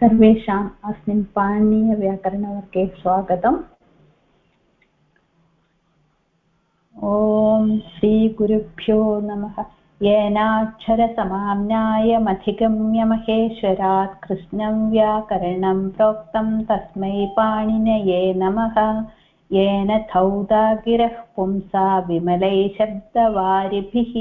सर्वेषाम् अस्मिन् पाणिनीयव्याकरणवर्गे स्वागतम्। ॐ श्रीगुरुभ्यो नमः। येनाक्षरसमाम्नायमधिगम्य महेश्वरात् कृष्णं व्याकरणं प्रोक्तं तस्मै पाणिनये नमः। येन धौदागिरः पुंसा विमलै शब्दवारिभिः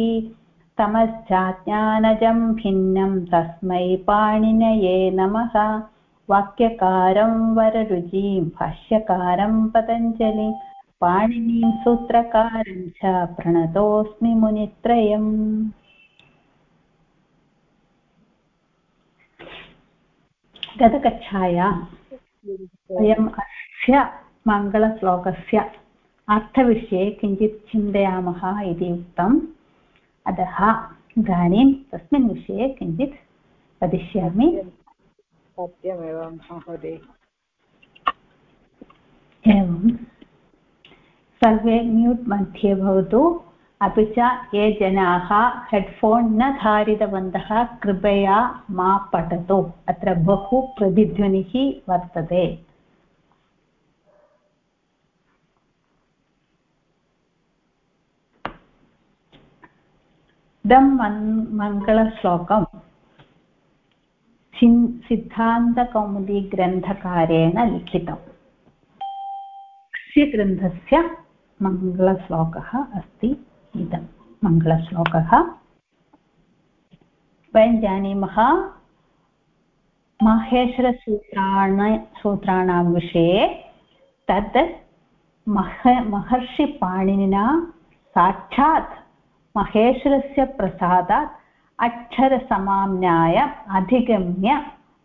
तमश्चाज्ञानजं भिन्नं तस्मै पाणिनये नमः। वाक्यकारं वररुचिं, भाष्यकारं पतञ्जलिं, पाणिनीं सूत्रकारं च प्रणतोऽस्मि मुनित्रयम्। गतकक्षाया वयम् अस्य मङ्गलश्लोकस्य अर्थविषये किञ्चित् चिन्तयामः इति उक्तम्। अतः इदानीं तस्मिन् विषये किञ्चित् वदिष्यामि। सत्यमेव महोदय। एवं। सर्वे म्यूट् मध्ये भवतु। अपि च ये जनाः हेड्फोन् न धारितवन्तः कृपया मा पठतु। अत्र बहु प्रतिध्वनिः वर्तते। इदं मङ्गलश्लोकं सिद्धान्तकौमुदीग्रन्थकारेण लिखितम्। अस्य ग्रन्थस्य मङ्गलश्लोकः अस्ति। इदं मङ्गलश्लोकः। वयं जानीमः माहेश्वरसूत्राण सूत्राणां विषये। तत् मह महर्षिपाणिनिना साक्षात् महेश्वरस्य प्रसादात् अक्षरसमाम्नाय अधिगम्य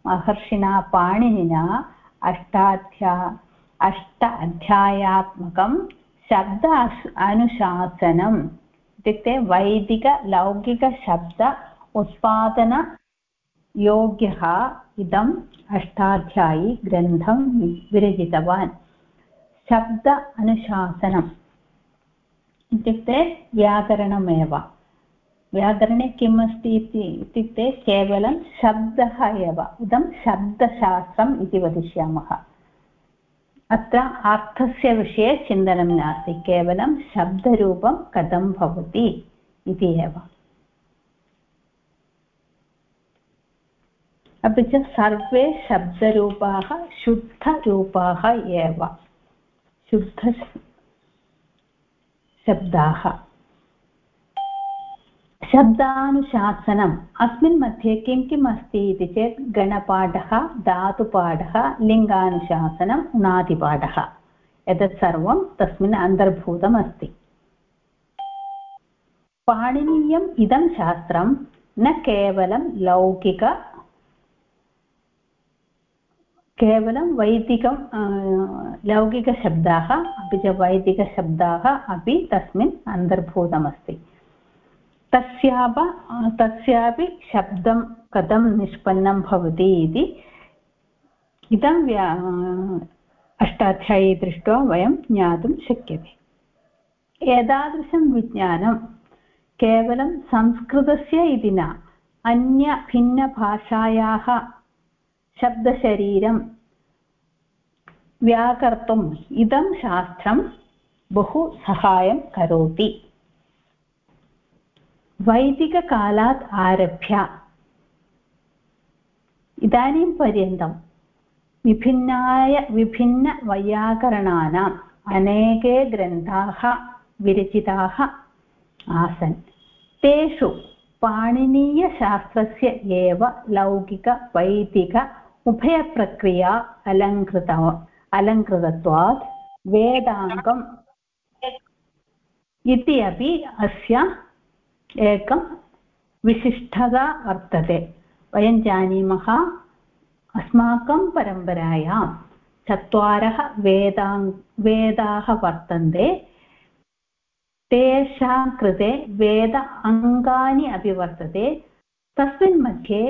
महर्षिणा पाणिनिना अष्टाध्या अष्ट अध्यायात्मकं शब्द अनुशासनम् इत्युक्ते वैदिकलौकिकशब्द उत्पादनयोग्यः इदम् अष्टाध्यायी ग्रन्थं विरचितवान्। शब्द अनुशासनम्। इत्युक्ते व्याकरणमेव। व्याकरणे किम् अस्ति इति, इत्युक्ते केवलं शब्दः एव। इदं शब्दशास्त्रम् इति वदिष्यामः। अत्र अर्थस्य विषये चिन्तनं नास्ति। केवलं शब्दरूपं कथं भवति इति एव। अपि च सर्वे शब्दरूपाः शुद्धरूपाः एव। शुद्ध शब्दाः। शब्दानुशासनम्। अस्मिन् मध्ये किं किम् अस्ति इति चेत् गणपाठः, धातुपाठः लिङ्गानुशासनम् उणादिपाठः एतत् सर्वं तस्मिन् अन्तर्भूतम् अस्ति। पाणिनीयम् इदं शास्त्रं न केवलं लौकिक केवलं वैदिकं लौकिकशब्दाः, अपि च वैदिकशब्दाः अपि तस्मिन् अन्तर्भूतमस्ति। तस्याप, तस्यापि शब्दं कथं निष्पन्नं भवति इति इदं व्या अष्टाध्यायी दृष्ट्वा वयं ज्ञातुं शक्यते। एतादृशं विज्ञानं केवलं संस्कृतस्य इति न, अन्यभिन्नभाषायाः शब्दशरीरं व्याकर्तुम् इदं शास्त्रं बहु सहायं करोति वैदिककालात् आरभ्य इदानीं पर्यन्तं विभिन्नाय विभिन्नवैयाकरणानाम् अनेके ग्रन्थाः विरचिताः आसन् तेषु पाणिनीयशास्त्रस्य एव लौकिकवैदिक उभयप्रक्रिया अलङ्कृत, अलङ्कृतत्वात् वेदाङ्गम् इति अपि अस्य एकं विशिष्टता वर्तते। वयं जानीमः अस्माकं परम्परायां चत्वारः वेदाङ्, वेदाः वर्तन्ते। तेषां कृते वेद अङ्गानि अपि वर्तते। तस्मिन् मध्ये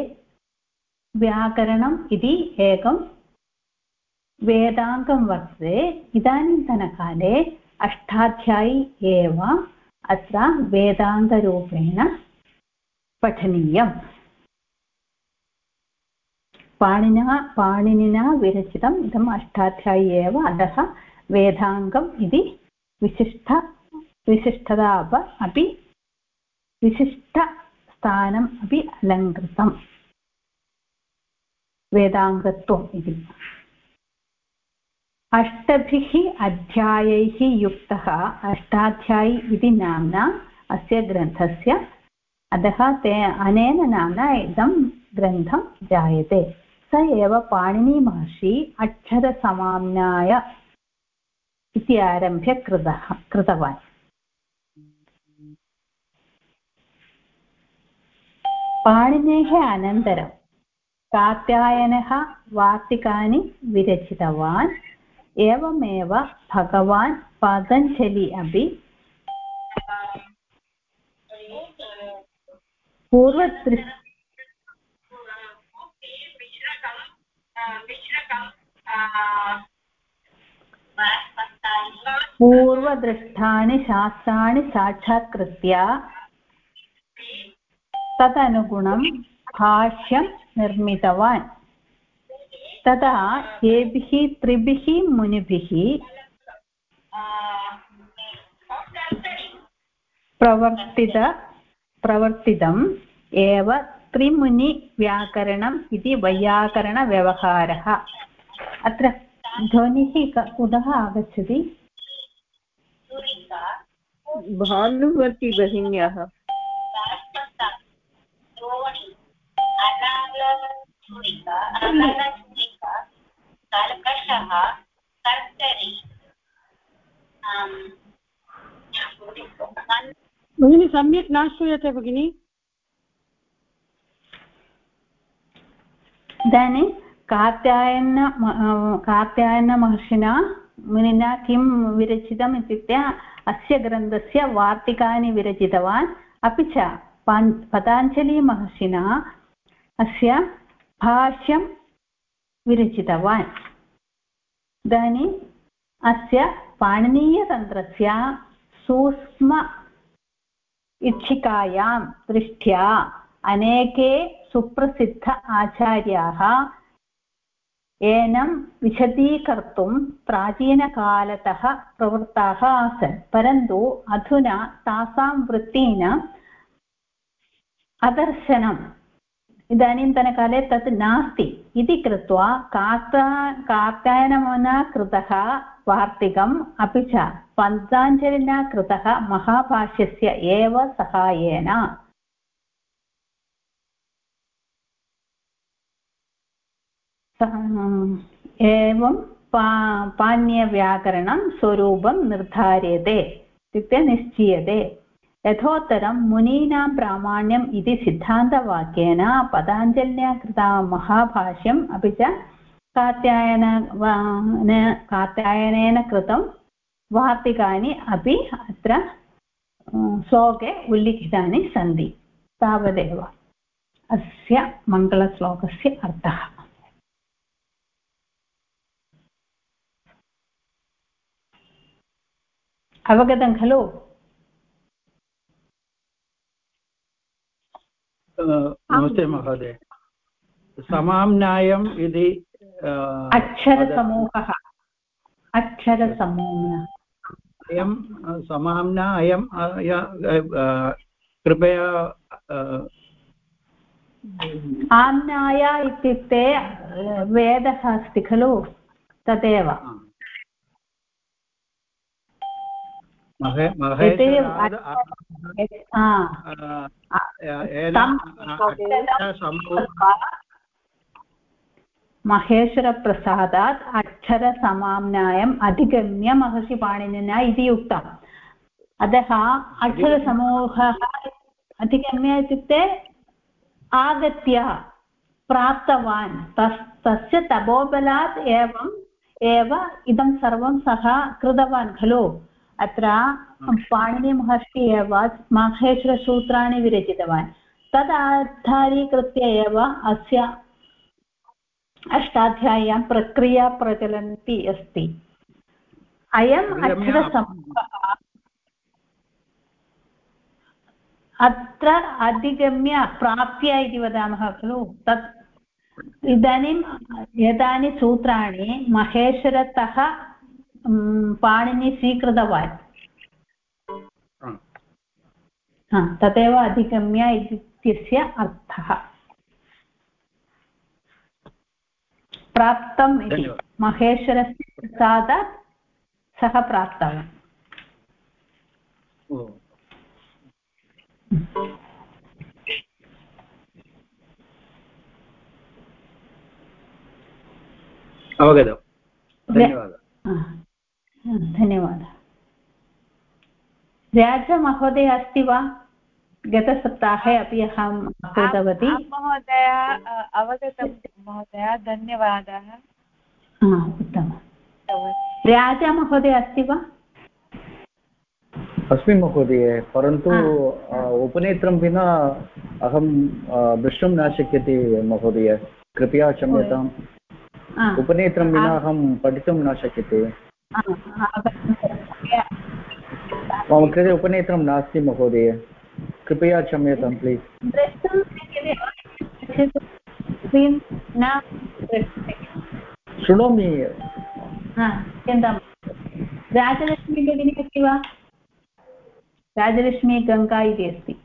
व्याकरणम् इति एकं वेदाङ्गं वर्तते इदानीन्तनकाले अष्टाध्यायी एव अत्र वेदान्तरूपेण पठनीयम्। पाणिना, पाणिनिना विरचितम् इदम् अष्टाध्यायी एव अतः वेदाङ्गम् इति विशिष्ट, विशिष्टता अपि विशिष्टस्थानम् अपि अलङ्कृतम्। वेदाङ्गत्वम् इति। अष्टभिः अध्यायैः युक्तः अष्टाध्यायी इति नाम्ना अस्य ग्रन्थस्य। अतः ते अनेन नाम्ना इदं ग्रन्थं जायते। स एव पाणिनिमहर्षि अक्षरसमाम्नाय इति आरभ्य कृतः, कृतवान्। पाणिनेः अनन्तरं कात्यायनः वार्तिकानि विरचितवान् एवमेव भगवान् पतञ्जलि अपि। पूर्वदृ पूर्वदृष्टानि शास्त्राणि साक्षात्कृत्य तदनुगुणं भाष्यं निर्मितवान्। तदा येभिः त्रिभिः, मुनिभिः प्रवर्तित, प्रवर्तितम् एव त्रिमुनिव्याकरणम् इति वैयाकरणव्यवहारः। अत्र ध्वनिः कुतः आगच्छति? भानुवती भगिन्याः। भगिनी सम्यक् न श्रूयते भगिनि। इदानीं कात्यायन कात्यायनमहर्षिणा मुनिना किं विरचितम् इत्युक्ते अस्य ग्रन्थस्य वार्तिकानि विरचितवान्। अपि च पताञ्जलिमहर्षिणा अस्य भाष्यं विरचितवान्। इदानीम् अस्य पाणिनीयतन्त्रस्य सूक्ष्म इच्छिकायां दृष्ट्या अनेके सुप्रसिद्ध आचार्याः एनं विशदीकर्तुं प्राचीनकालतः प्रवृत्ताः आसन्, परन्तु अधुना तासां वृत्तीनाम् अदर्शनम् इदानीन्तनकाले तत् नास्ति। इति कृत्वा कार्ता कार्तायनमुना कृतः वार्तिकम् अपि च पतञ्जलिना कृतः महाभाष्यस्य एव सहायेन। एवं पा, पाण्यव्याकरणं स्वरूपं निर्धार्यते, इत्युक्ते निश्चीयते। यथोत्तरं मुनीनां प्रामाण्यम् इति सिद्धान्तवाक्येन पतञ्जल्या कृता महाभाष्यम् अपि च कात्यायन कात्यायनेन कृतं वार्तिकानि अपि अत्र श्लोके उल्लिखितानि सन्ति तावदेव। अस्य मङ्गलश्लोकस्य अर्थः। अवगतं खलु? नमस्ते महोदय। समाम्नायम् इति अक्षरसमूहः। अक्षरसमूहः। अयं समाम्ना अयं कृपया आम्नाय इत्युक्ते वेदः अस्ति खलु? तदेव। महेश्वरप्रसादात् अक्षरसमाम्नायम् अधिगम्य महर्षिपाणिनिना इति उक्तम् अतः अक्षरसमूहः अधिगम्य इत्युक्ते आगत्य प्राप्तवान् तस् तस्य तपोबलात् एवम् एव इदं सर्वं सः कृतवान् खलु अत्र पाणिनिमहर्षि एव माहेश्वरसूत्राणि विरचितवान्। तद् आधारीकृत्य एव अस्य अष्टाध्याय्यां प्रक्रिया प्रचलन्ती अस्ति। अयम् अक्षरसमूहः अत्र अधिगम्य प्राप्य इति वदामः खलु? तत् इदानीं एतानि सूत्राणि महेश्वरतः पाणिनि स्वीकृतवान् तदेव अधिगम्य इत्यस्य अर्थः प्राप्तम् इति। महेश्वरस्य प्रसादात् सः प्राप्तवान् ओ अवगतं धन्यवादः धन्यवादः। राजमहोदय अस्ति वा? गतसप्ताहे अपि अहं कृतवती। महोदय अवगतं महोदय धन्यवादः। हा, उत्तमं। राजमहोदय अस्ति वा? अस्मि महोदय परन्तु हा। उपनेत्रं विना अहं द्रष्टुं न शक्यते महोदय। कृपया क्षम्यताम्। उपनेत्रं विना। अहं पठितुं न शक्यते। मम कृते उपनेत्रं नास्ति महोदय। कृपया क्षम्यतां प्लीस् शृणोमि। चिन्ता राजलक्ष्मी भगिनी अस्ति वा? राजलक्ष्मी गङ्गा इति अस्ति।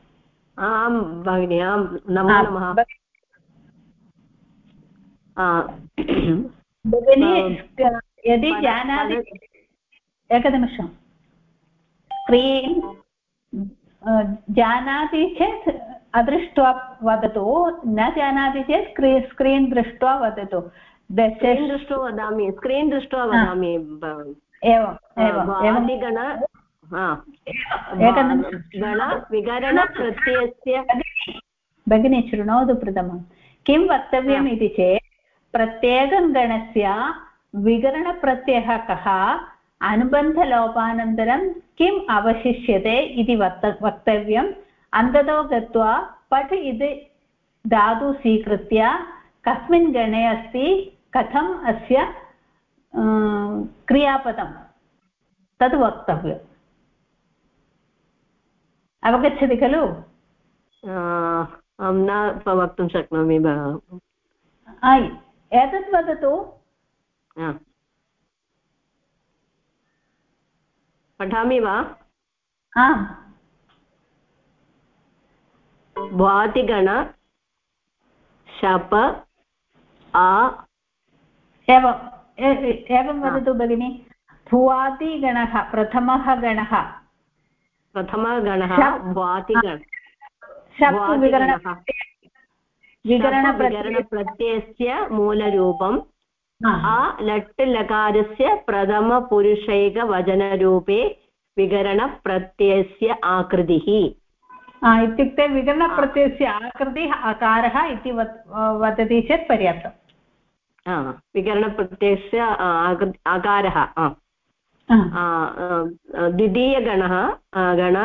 आं भगिनि आं नमो नमः। भगिनी-. यदि जानाति एकनिमिषं। स्क्रीन् जानाति चेत् अदृष्ट्वा वदतु न जानाति चेत् स्क्री स्क्रीन् दृष्ट्वा वदतु। स्क्रीन् दृष्ट्वा वदामि स्क्रीन् दृष्ट्वा वदामि ब- एवं हा। विकरणप्रत्ययस्य भगिनी शृणोतु प्रथमं। किं वक्तव्यम् इति चेत् प्रत्येकं गणस्य विकरणप्रत्ययः कः? अनुबन्धलोपानन्तरं किम् अवशिष्यते इति वक्त वक्तव्यम्। अन्ततो गत्वा पठ् इति धातु स्वीकृत्य कस्मिन् गणे अस्ति कथम् अस्य क्रियापदं तद् वक्तव्यम्। अवगच्छति खलु? अहं न वक्तुं शक्नोमि एतत् वदतु. पठामि वा? आम् भ्वातिगण शप आ। एवम् एवं वदतु भगिनि। भुवादिगणः प्रथमः गणः। प्रथमगणः शप्. भ्वातिगण विकरणप्रत्ययस्य मूलरूपं आ लट् लकारस्य प्रथमपुरुषैकवचनरूपे विकरणप्रत्ययस्य आकृतिः। इत्युक्ते विकरणप्रत्ययस्य आकृतिः अकारः इति वदति चेत् पर्याप्तम्। विकरणप्रत्ययस्य आकारः द्वितीयगणः गण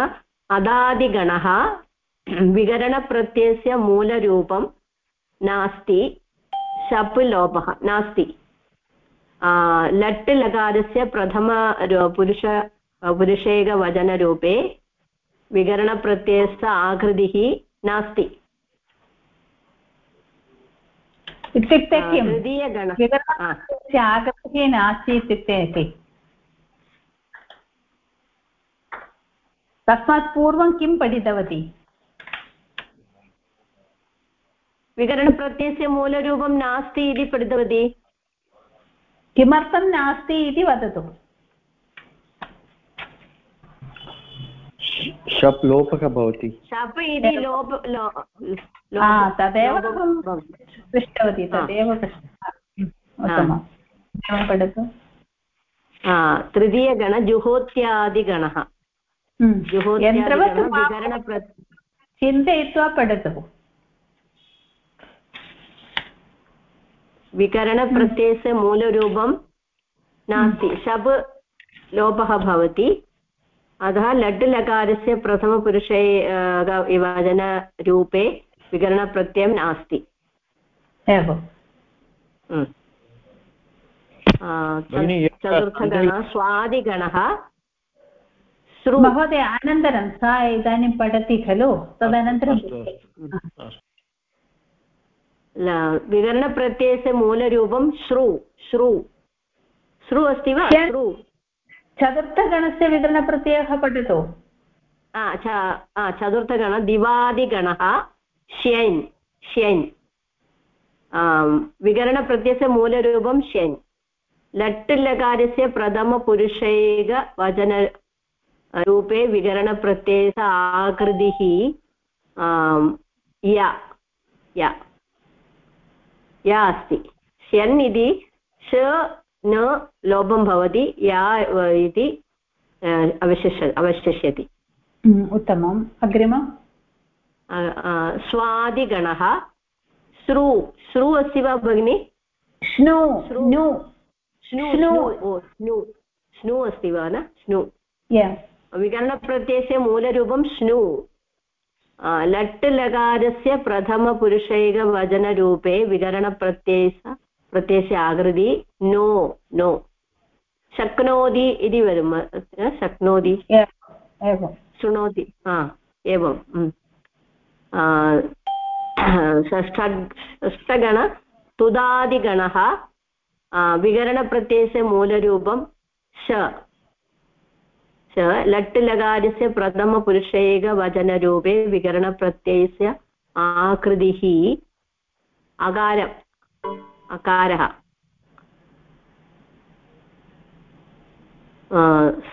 अदादिगणः विकरणप्रत्ययस्य मूलरूपं नास्ति शप् लोपः नास्ति। लट् लकारस्य प्रथम पुरुष पुरुषैकवचनरूपे विकरणप्रत्ययस्य आकृतिः नास्ति इत्युक्ते किं तृतीयगणः आ. विकरणप्रत्ययस्य आकृतिः नास्ति इत्युक्ते इति तस्मात् पूर्वं किं पठितवती विकरणप्रत्ययस्य मूलरूपं नास्ति इति पठितवती किमर्थं नास्ति इति वदतु। शप् लोपः भवति। शप् इति लोप तदेव। पृष्टवती तदेव पृष्टः पठतु। तृतीयगण जुहोत्यादिगणः हम्म। जुहोत्यादिगण चिन्तयित्वा पठतु। विकरणप्रत्ययस्य मूलरूपं नास्ति। शप् लोपः भवति। अतः लट् लकारस्य प्रथमपुरुषे विभजनरूपे विकरणप्रत्ययं नास्ति। एवं। हम्म। चतुर्थगणः स्वादिगणः महोदय अनन्तरं सा इदानीं पठति खलु? तदनन्तरं अस्तु, अस्तु, अस्तु। ल- विकरणप्रत्ययस्य मूलरूपं श्रु श्रु श्रु अस्ति वा श्रु चतुर्थगणस्य विकरणप्रत्ययः पठतु चतुर्थगण दिवादिगणः श्यन् श्यन् विकरणप्रत्ययस्य मूलरूपं श्यन् लट् लकारस्य प्रथमपुरुषैकवचनरूपे विकरणप्रत्ययस्य आकृतिः या या या अस्ति। श्यन् इति श न लोपं भवति या इति अवशिष्य अवशिष्यति। उत्तमम् अग्रिमम् अ, अ, स्वादिगणः। श्रु श्रु अस्ति वा भगिनि? श्नु श्रु। नु। स्नु स्नु। स्नु स्नु स्नु अस्ति वा न? Yeah. विकरणप्रत्ययस्य मूलरूपं अ, लट् लकारस्य प्रथमपुरुषैकवचनरूपे विकरणप्रत्ययस्य प्रत्ययस्य आकृति नो नो शक्नोति इति वदम शक्नोति शृणोति हा एवं. षष्ठ षष्ठगण तुदादिगणः विकरणप्रत्ययस्य मूलरूपं श च, लट् लकारस्य प्रथमपुरुषैकवचनरूपे विकरणप्रत्ययस्य आकृतिः अकारम्, अकारः।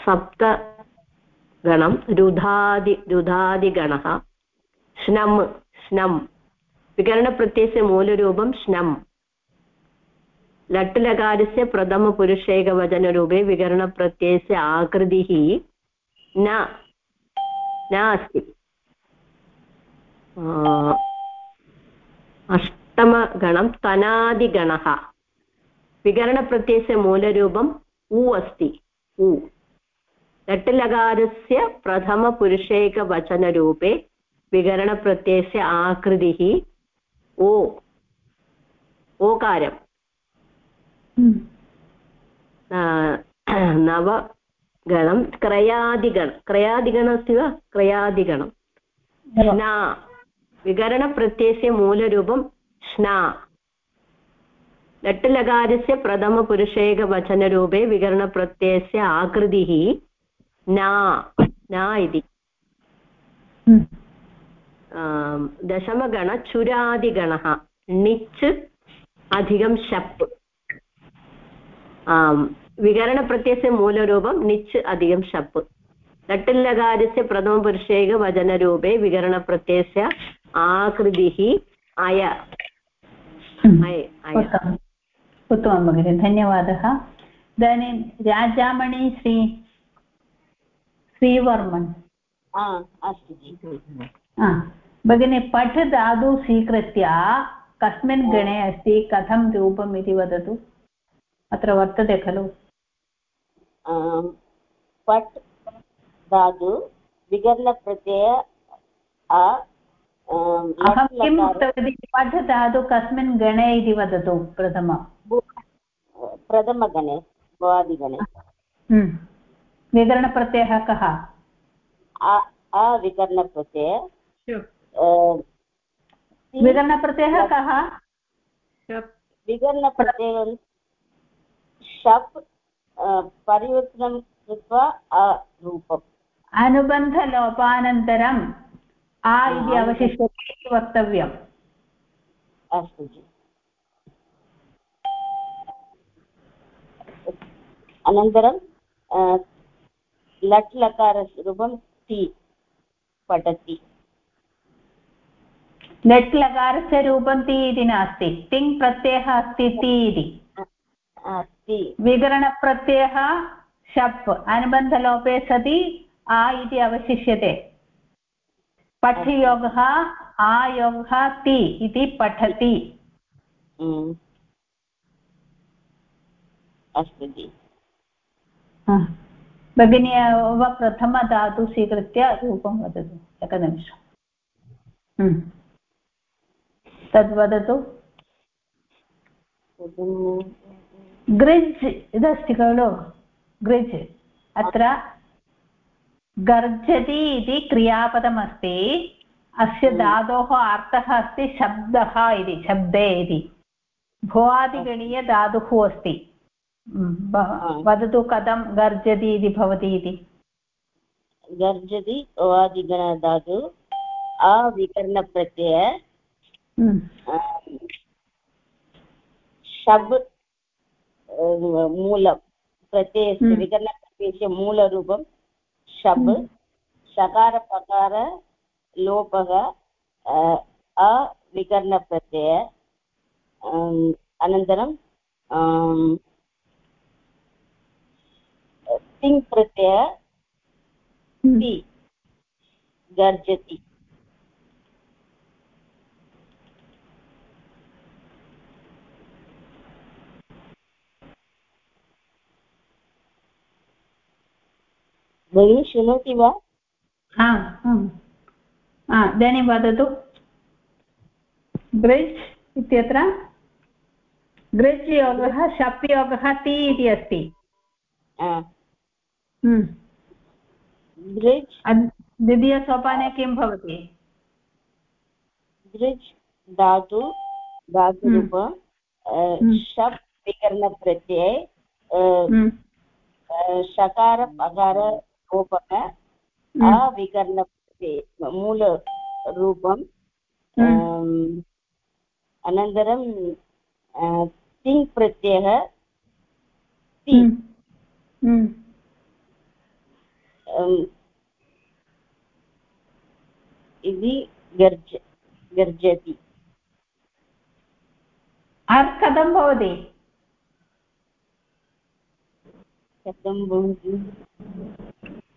सप्तगणं, रुधादि, रुधादिगणः, श्नम् श्नम्। विकरणप्रत्ययस्य मूलरूपं श्नम्। लट् लकारस्य प्रथमपुरुषैकवचनरूपे विकरणप्रत्ययस्य आकृतिः न न अस्ति अष्टमगणं तनादिगणः। विकरणप्रत्ययस्य मूलरूपम् उ अस्ति उ। लट् लकारस्य प्रथमपुरुषैकवचनरूपे विकरणप्रत्ययस्य आकृतिः ओ ओकारम्। हम्म. नवगणं क्रयादिगण क्रयादिगण अस्ति वा? क्रयादिगणं. श्ना विकरणप्रत्ययस्य मूलरूपं श्ना लट् लकारस्य प्रथमपुरुषैकवचनरूपे विकरणप्रत्ययस्य आकृतिः न न इति हम्म. आम्, दशमगण चुरादिगणः णिच् अधिकं शप् आम् विकरणप्रत्ययस्य मूलरूपं णिच् अधिकं शप् लट्लकारस्य प्रथमपुरुषैकवचनरूपे विकरणप्रत्ययस्य आकृतिः अय उत्तमं भगिनि धन्यवादः इदानीं राजामणि श्री श्रीवर्मन् अस्तु जि. भगिनि पठ धातु स्वीकृत्य कस्मिन् गणे अस्ति कथं रूपम् इति वदतु अत्र वर्तते खलु पट् धातु विकरणप्रत्यय अ अहं किम् उक्तवती पठ धातु कस्मिन् गणे इति वदतु प्रथम। प्रथमगणे भवादिगणे हम्म. विकरणप्रत्ययः कः? अ अविकरणप्रत्यय विकरणप्रत्ययः कः? विकरणप्रत्ययं शप् परिवर्तनं कृत्वा अरूपम् अनुबन्धलोपानन्तरम् आ इति अवशिष्यते इति वक्तव्यम् अस्तु जि अनन्तरं लट् लकारस्य रूपं ति पठति लट् लकारस्य रूपं ति इति नास्ति तिङ् प्रत्ययः अस्ति ति इति आ, ति विकरणप्रत्ययः शप् अनुबन्धलोपे सति आ इति अवशिष्यते। पठयोगः आयोगः ति इति पठति। Mm. अस्तु जि। भगिनी वा प्रथमधातु स्वीकृत्य रूपं वदतु एकनिमिषम्। हम्म. ग्रिज् इदस्ति खलु ग्रिज् अत्र गर्जति इति क्रियापदमस्ति अस्य धातोः अर्थः अस्ति शब्दः इति शब्दे इति भुवादिगणीयधातुः अस्ति वदतु कथं गर्जति इति भवति इति गर्जति ओवादिगणधातु अविकरणप्रत्यय शब् मूलं प्रत्ययस्य। विकरणप्रत्ययस्य मूलरूपं शब् शकारपकार लोपः अविकरणप्रत्यय अनन्तरं तिङ् प्रत्यय गर्जति भगिनी शृणोति वा हा हा। हा, इदानीं वदतु ग्रिज् इत्यत्र। ग्रिज् योगः शप् योगः ति इति अस्ति। हम्म। अद्- द्वितीयसोपाने किं भवति? दृज् धातु धातुरूप हम्म। शप् विकरणप्रत्यये अ, हम्म, अ, शकार पकार लोपः हम्म, अविकरणप्रत्यये मूलरूपं हम्म, अम्, अनन्तरं तिङ् प्रत्ययः ति इति गर्ज गर्जति अर् कथं भवति कथं भवति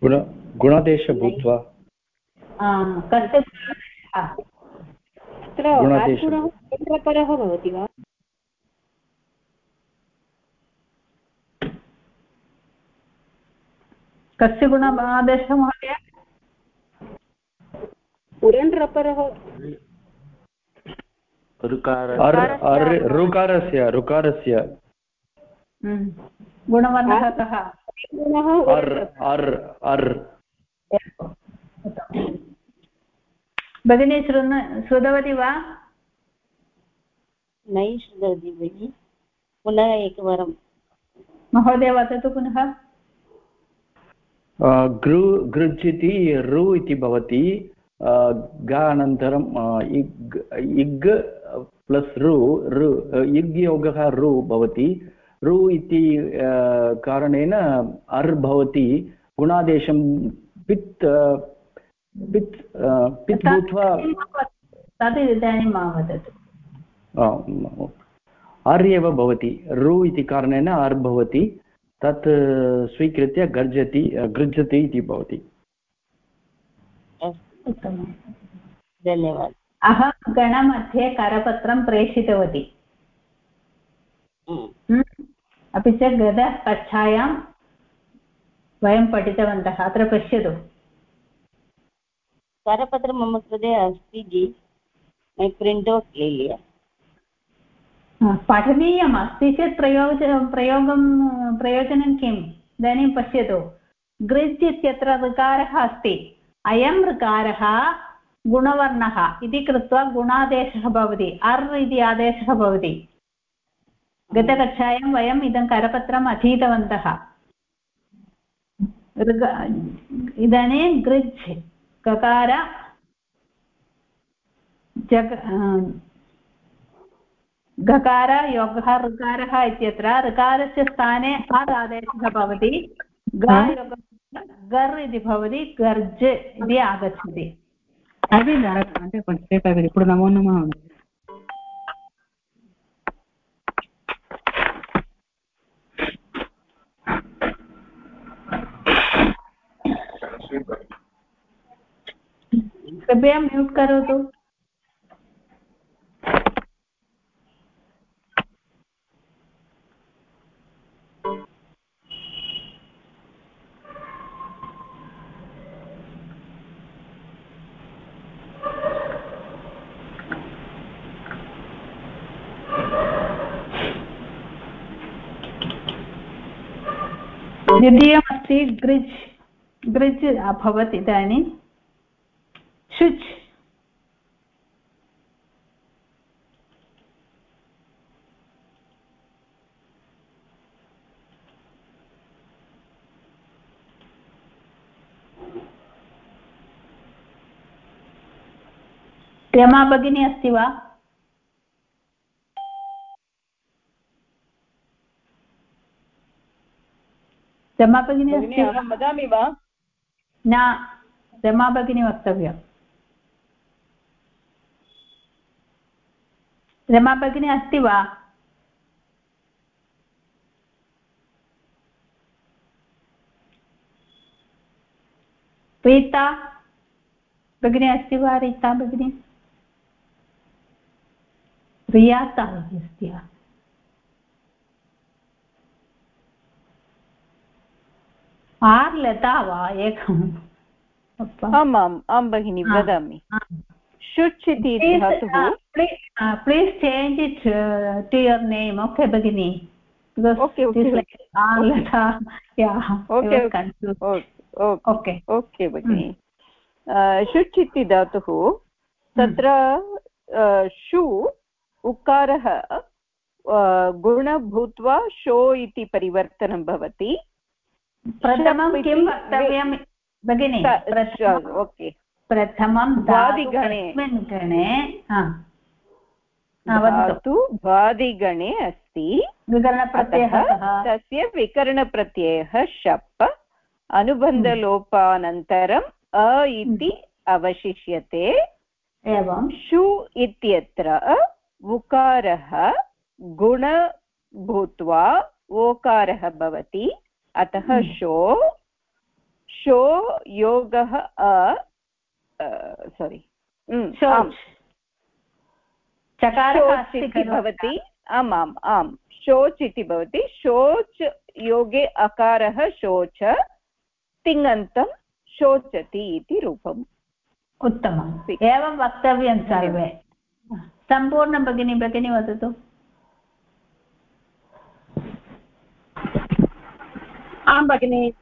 गुण गुणादेश भूत्वा। कस्य केन्द्रपरः भवति वा? कस्य गुण आदेशः महोदय? अर् ऋकारस्य ऋकारस्य। हम्म। गुणवर्णः कः? भगिनी शृण श्रुतवती वा? नै शृणोति भगिनि। पुनः एकवारं महोदय वदतु पुनः। गृ गृज् इति रु इति भवति। ग इग् इग् प्लस् रु रु इग् योगः रु भवति। रु इति कारणेन अर् भवति गुणादेशं पित् पित् पित् भूत्वा तद् इदानीं मा वदतु अर् एव भवति। रु इति कारणेन अर् भवति। तत् स्वीकृत्य गर्जति गृह्जति इति भवति। धन्यवादः। अहं गणमध्ये करपत्रं प्रेषितवती? अपि च गतकक्षायां वयं पठितवन्तः। अत्र पश्यतु। करपत्रं मम कृते अस्ति जि। मै प्रिण्ट् औट् ले लिया पठनीयम् अस्ति चेत् प्रयोज प्रयोगं प्रयोजनं किम्? इदानीं पश्यतु। गृज् इत्यत्र ऋकारः अस्ति। अयं ऋकारः गुणवर्णः इति कृत्वा गुणादेशः भवति। अर् इति आदेशः भवति। गतकक्षायां वयम् इदं करपत्रम् अधीतवन्तः ऋग इदानीं गृज् ककार जग गकार योगः ऋकारः इत्यत्र ऋकारस्य स्थाने अर् आदेशः भवति ग योगः गर् इति भवति गर्ज इति आगच्छति అదే అంటే కొంచెంసేపు అయిపోయింది ఇప్పుడు నమో నమ ఉంది कृपया म्यूट् करोतु द्वितीयमस्ति ग्रिज् ब्रिज् अभवत् इदानीं। शुच्। रमा भगिनी अस्ति वा? रमा भगिनी अस्ति वदामि वा? न रमा भगिनी वक्तव्यम्। रमा भगिनी अस्ति वा? रीता भगिनी अस्ति वा, रीता भगिनी? रियाता अस्ति वा? आर् लता वा एकम्। आम् आम् आं भगिनि वदामि। शुच् इति धातुः please change it to your name okay भगिनि ओके ओके भगिनि शुच् इति धातुः तत्र शु उकारः गुण भूत्वा शो इति परिवर्तनं भवति प्रथमं किं वक्तव्यं भगिनि ओके। प्रथमं भ्वादिगणे। गणे धातु भ्वादिगणे अस्ति। विकरणप्रत्ययः तस्य विकरणप्रत्ययः शप् अनुबन्धलोपानन्तरम् अ इति अवशिष्यते। एवं। शु इत्यत्र उकारः गुण भूत्वा ओकारः भवति। अतः हम्म। शो शो योगः अ सोरि शोच् इति भवति। आमाम् आम्। शोच् इति भवति। शोच् योगे अकारः शोच तिङन्तं शोचति इति रूपम्। उत्तमम्। एवं वक्तव्यं सर्वे। सम्पूर्णं भगिनी भगिनी वदतु। आं भगिनि।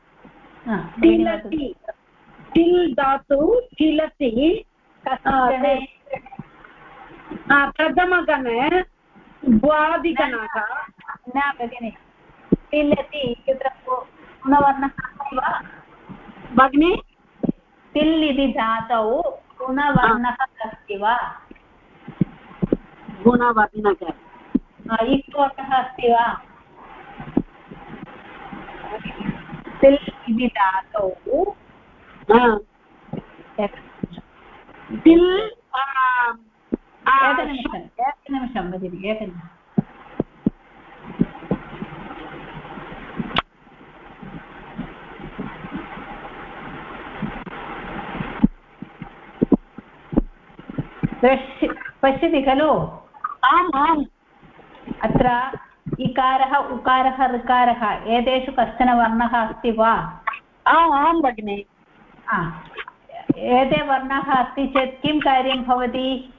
तिलति तिल् धातु तिलति? प्रथमगणे भ्वादिगणः न भगिनि। तिल्यति इत्यत्र गुणवर्णः वा भगिनि। तिल् इति धातौ गुणवर्णः अस्ति वा? गुणवर्णक हा, अस्ति वा? तिल् इति धातौ तिल् आ, आ, एकनिमिषम् एकनिमिषं भगिनि एकनिमिषम् पश्यति खलु? आम् आम्। अत्र इकारः उकारः ऋकारः एतेषु कश्चन वर्णः अस्ति वा? आं भगिनि। एते वर्णाः अस्ति चेत् किं कार्यं भवति?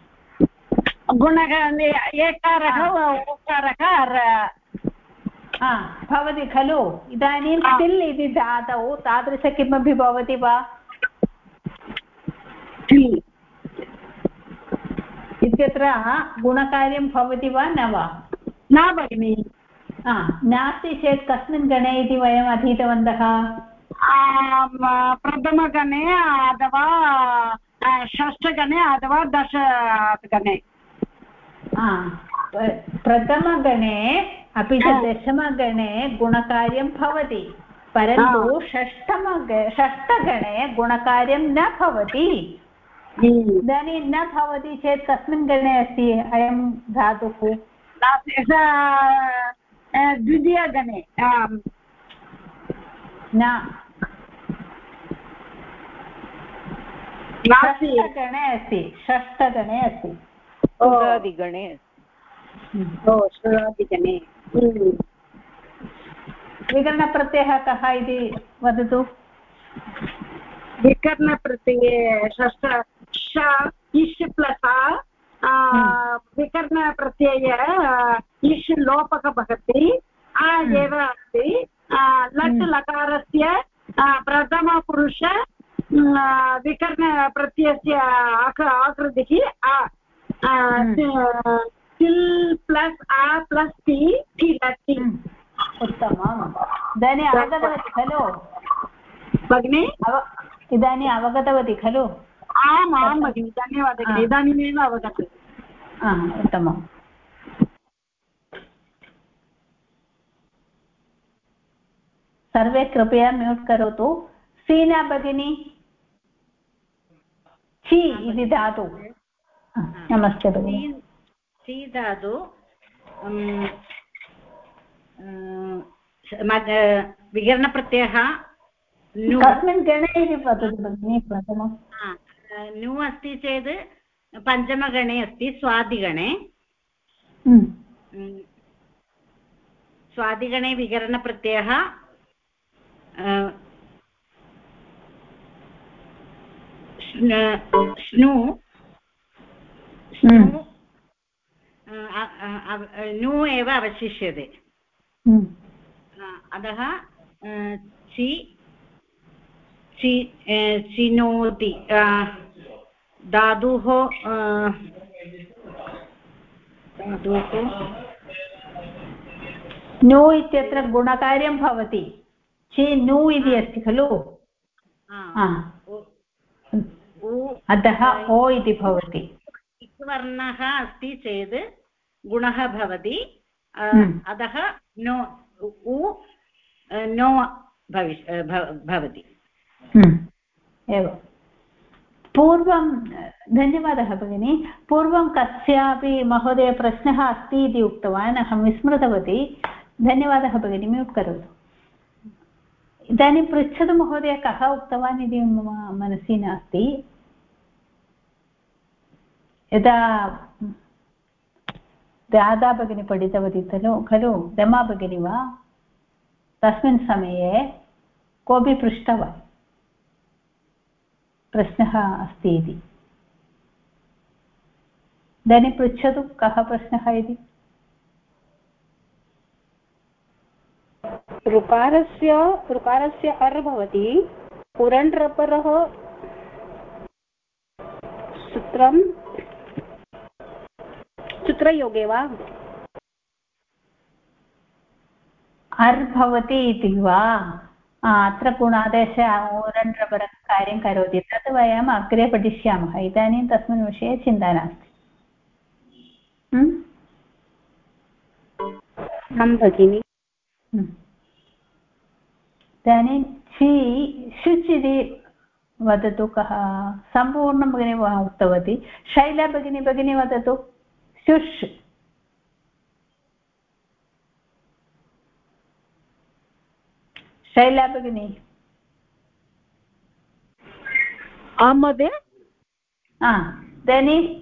गुणः एकारः ओकारः र- हा भवति खलु। इदानीं तिल् इति धातौ तादृश किमपि भवति वा? इत्यत्र गुणकार्यं भवति वा न वा? न भगिनि। हा नास्ति चेत् कस्मिन् गणे इति वयम् अधीतवन्तः? प्रथमगणे अथवा षष्ठगणे अथवा दशगणे हा प्रथमगणे अपि च दशमगणे गुणकार्यं भवति परन्तु षष्ठम षष्ठगणे गुणकार्यं न भवति। हम्म। इदानीं न भवति चेत् कस्मिन् गणे अस्ति अयं धातुः? द्वितीयगणे न षष्ठगणे अस्ति षष्ठगणे अस्ति ओ, उगादिगणे ओ हम्म। विकरणप्रत्ययः कः इति वदतु विकरणप्रत्यये षष्ठ इष् प्लस् विकरणप्रत्यय इष् लोपः भवति आ एव अस्ति लट् लकारस्य प्रथमपुरुष विकरणप्रत्ययस्य आक आकृतिः आ तिल् प्लस् आ प्लस् टि तिलति उत्तमम् इदानीम् अवगतवती खलु भगिनि इदानीम् अवगतवती खलु आम् आं भगिनि धन्यवादः. इदानीमेव अवगतम् उत्तमम् सर्वे कृपया म्यूट् करोतु सीना भगिनी छि इति धातु नमस्ते भगिनि सी सी धातु विकरणप्रत्ययः कस्मिन् गणे इति वदतु भगिनि प्रथमं नु अस्ति चेत् पञ्चमगणे अस्ति स्वादिगणे। हम्म, स्वादिगणे विकरणप्रत्ययः स्नु स्नु हम्म, नु एव अवशिष्यते। हम्म, अतः चि चि चिनोति धातुः धातुः नु इत्यत्र गुणकार्यं भवति। छि नु इति अस्ति खलु? अतः ओ इति भवति। वर्णः अस्ति चेत् गुणः भवति। हम्म। अतः नो उ नो भविष् अ, भव- भवति। हम्म, एवं पूर्वं, धन्यवादः भगिनि, पूर्वं कस्यापि महोदय प्रश्नः अस्ति इति उक्तवान्, अहं विस्मृतवती। धन्यवादः भगिनि म्यूट् करोतु इदानीं पृच्छतु महोदय, कः उक्तवान् इति मम मनसि नास्ति। यदा राधा भगिनी पठितवती खलु खलु, रमा भगिनी वा? तस्मिन् समये कोऽपि पृष्टवान्। प्रश्नः अस्ति इति। इदानीं पृच्छतु कः प्रश्नः इति? ऋकारस्य ऋकारस्य अर् भवति पुरण्ड्रपरः सूत्रं सूत्रयोगे वा? अर् भवति इति वा? अत्र गुणादेश ओरण्ड्रपरः कार्यं करोति तत् वयम् अग्रे पठिष्यामः इदानीं तस्मिन् विषये चिन्ता नास्ति ह्म्? आं भगिनि ह्म्. इदानीं छि शुच् इति वदतु कः सम्पूर्णं भगिनी वा उक्तवती शैला भगिनी भगिनी वदतु शुष् शैला भगिनी आं महोदय हा इदानीं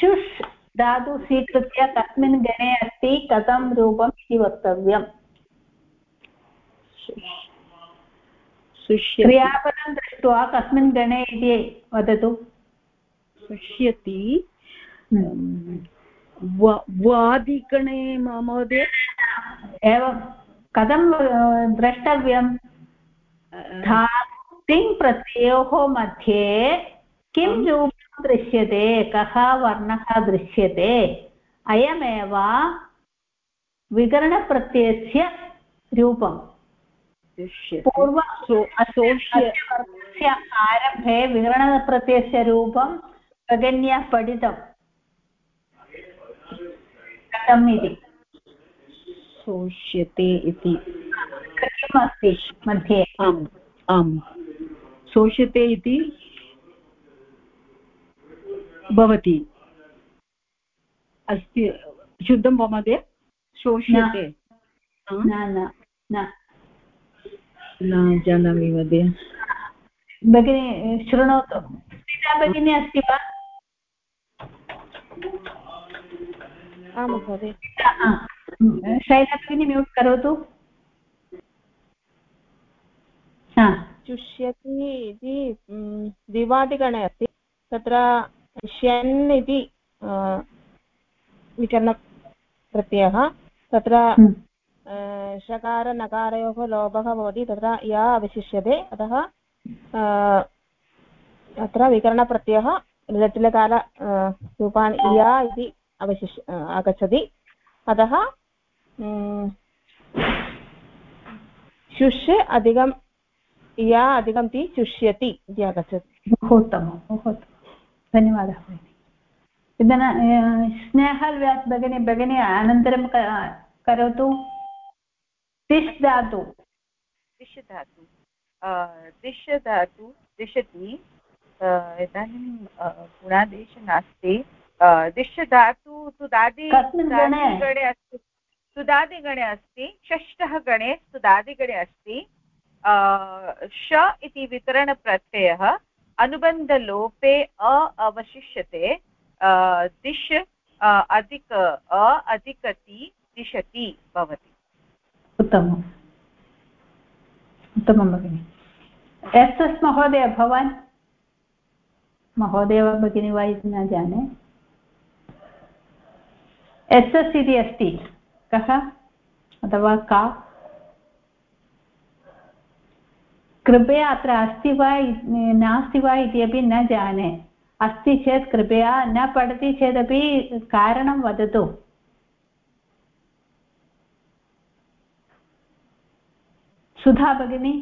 शुष् धातु स्वीकृत्य कस्मिन् गणे अस्ति कथं रूपम् इति वक्तव्यम्? सुष्य क्रियापदं दृष्ट्वा कस्मिन् गणे इति वदतु। सुष्यति वा- वादिगणे महोदय एवं। कथं द्रष्टव्यं धातु तिङ् प्रत्ययोः मध्ये किं रूपं दृश्यते कः वर्णः दृश्यते अयमेव विकरणप्रत्ययस्य रूपं पूर्व वर्गस्य आरम्भे विकरणप्रत्ययस्य रूपं भगिन्या पठितं। कथम् इति? शोष्यते इति। किम् अस्ति मध्ये? आम् आम्। शोष्यते इति भवति। अस्ति शुद्धं वा महोदय? शोष्यते? न न न न। जानामि महोदय। भगिनी शृणोतु। सीता भगिनी अस्ति वा? आं महोदय। शैला भगिनी म्यूट् करोतु। हा। चुष्यति इति म्, द्विवादिगणे अस्ति तत्र श्यन् इति विकरणप्रत्ययः। तत्र हम्म. षकारनकारयोः लोभः भवति तत्र या अवशिष्यते। अतः अत्र विकरणप्रत्ययः लट्लकार रूपाणि या इति अवशिष्य आगच्छति। अतः म्, शुष् अधिकम् या अधिकं ति चुष्यति इति आगच्छति। बहु उत्तमं बहु उत्तमं धन्यवादः भगिनि। इदानीं स्नेहल् व्यास् भगिनी भगिनी अनन्तरं करोतु। तिष् धातु दिश धातु दिश धातु दिशति इदानीं गुणादेश नास्ति। दिश धातु तुदादि गणे? अस्ति। सुदादिगणे अस्ति षष्ठः गणे सुदादिगणे अस्ति। श इति विकरणप्रत्ययः अनुबन्धलोपे अ अवशिष्यते दिश अधिक, अ, अधिकति, दिशति भवति। उत्तमम्। उत्तमं भगिनि। एस् एस् महोदय, भवान्? महोदय वा भगिनी वा इति न जाने। एस् एस् इति अस्ति। कः? अथवा का? कृपया अत्र अस्ति वा नास्ति वा इति अपि न जाने। अस्ति चेत् कृपया न पठति चेदपि कारणं वदतु। सुधा भगिनी।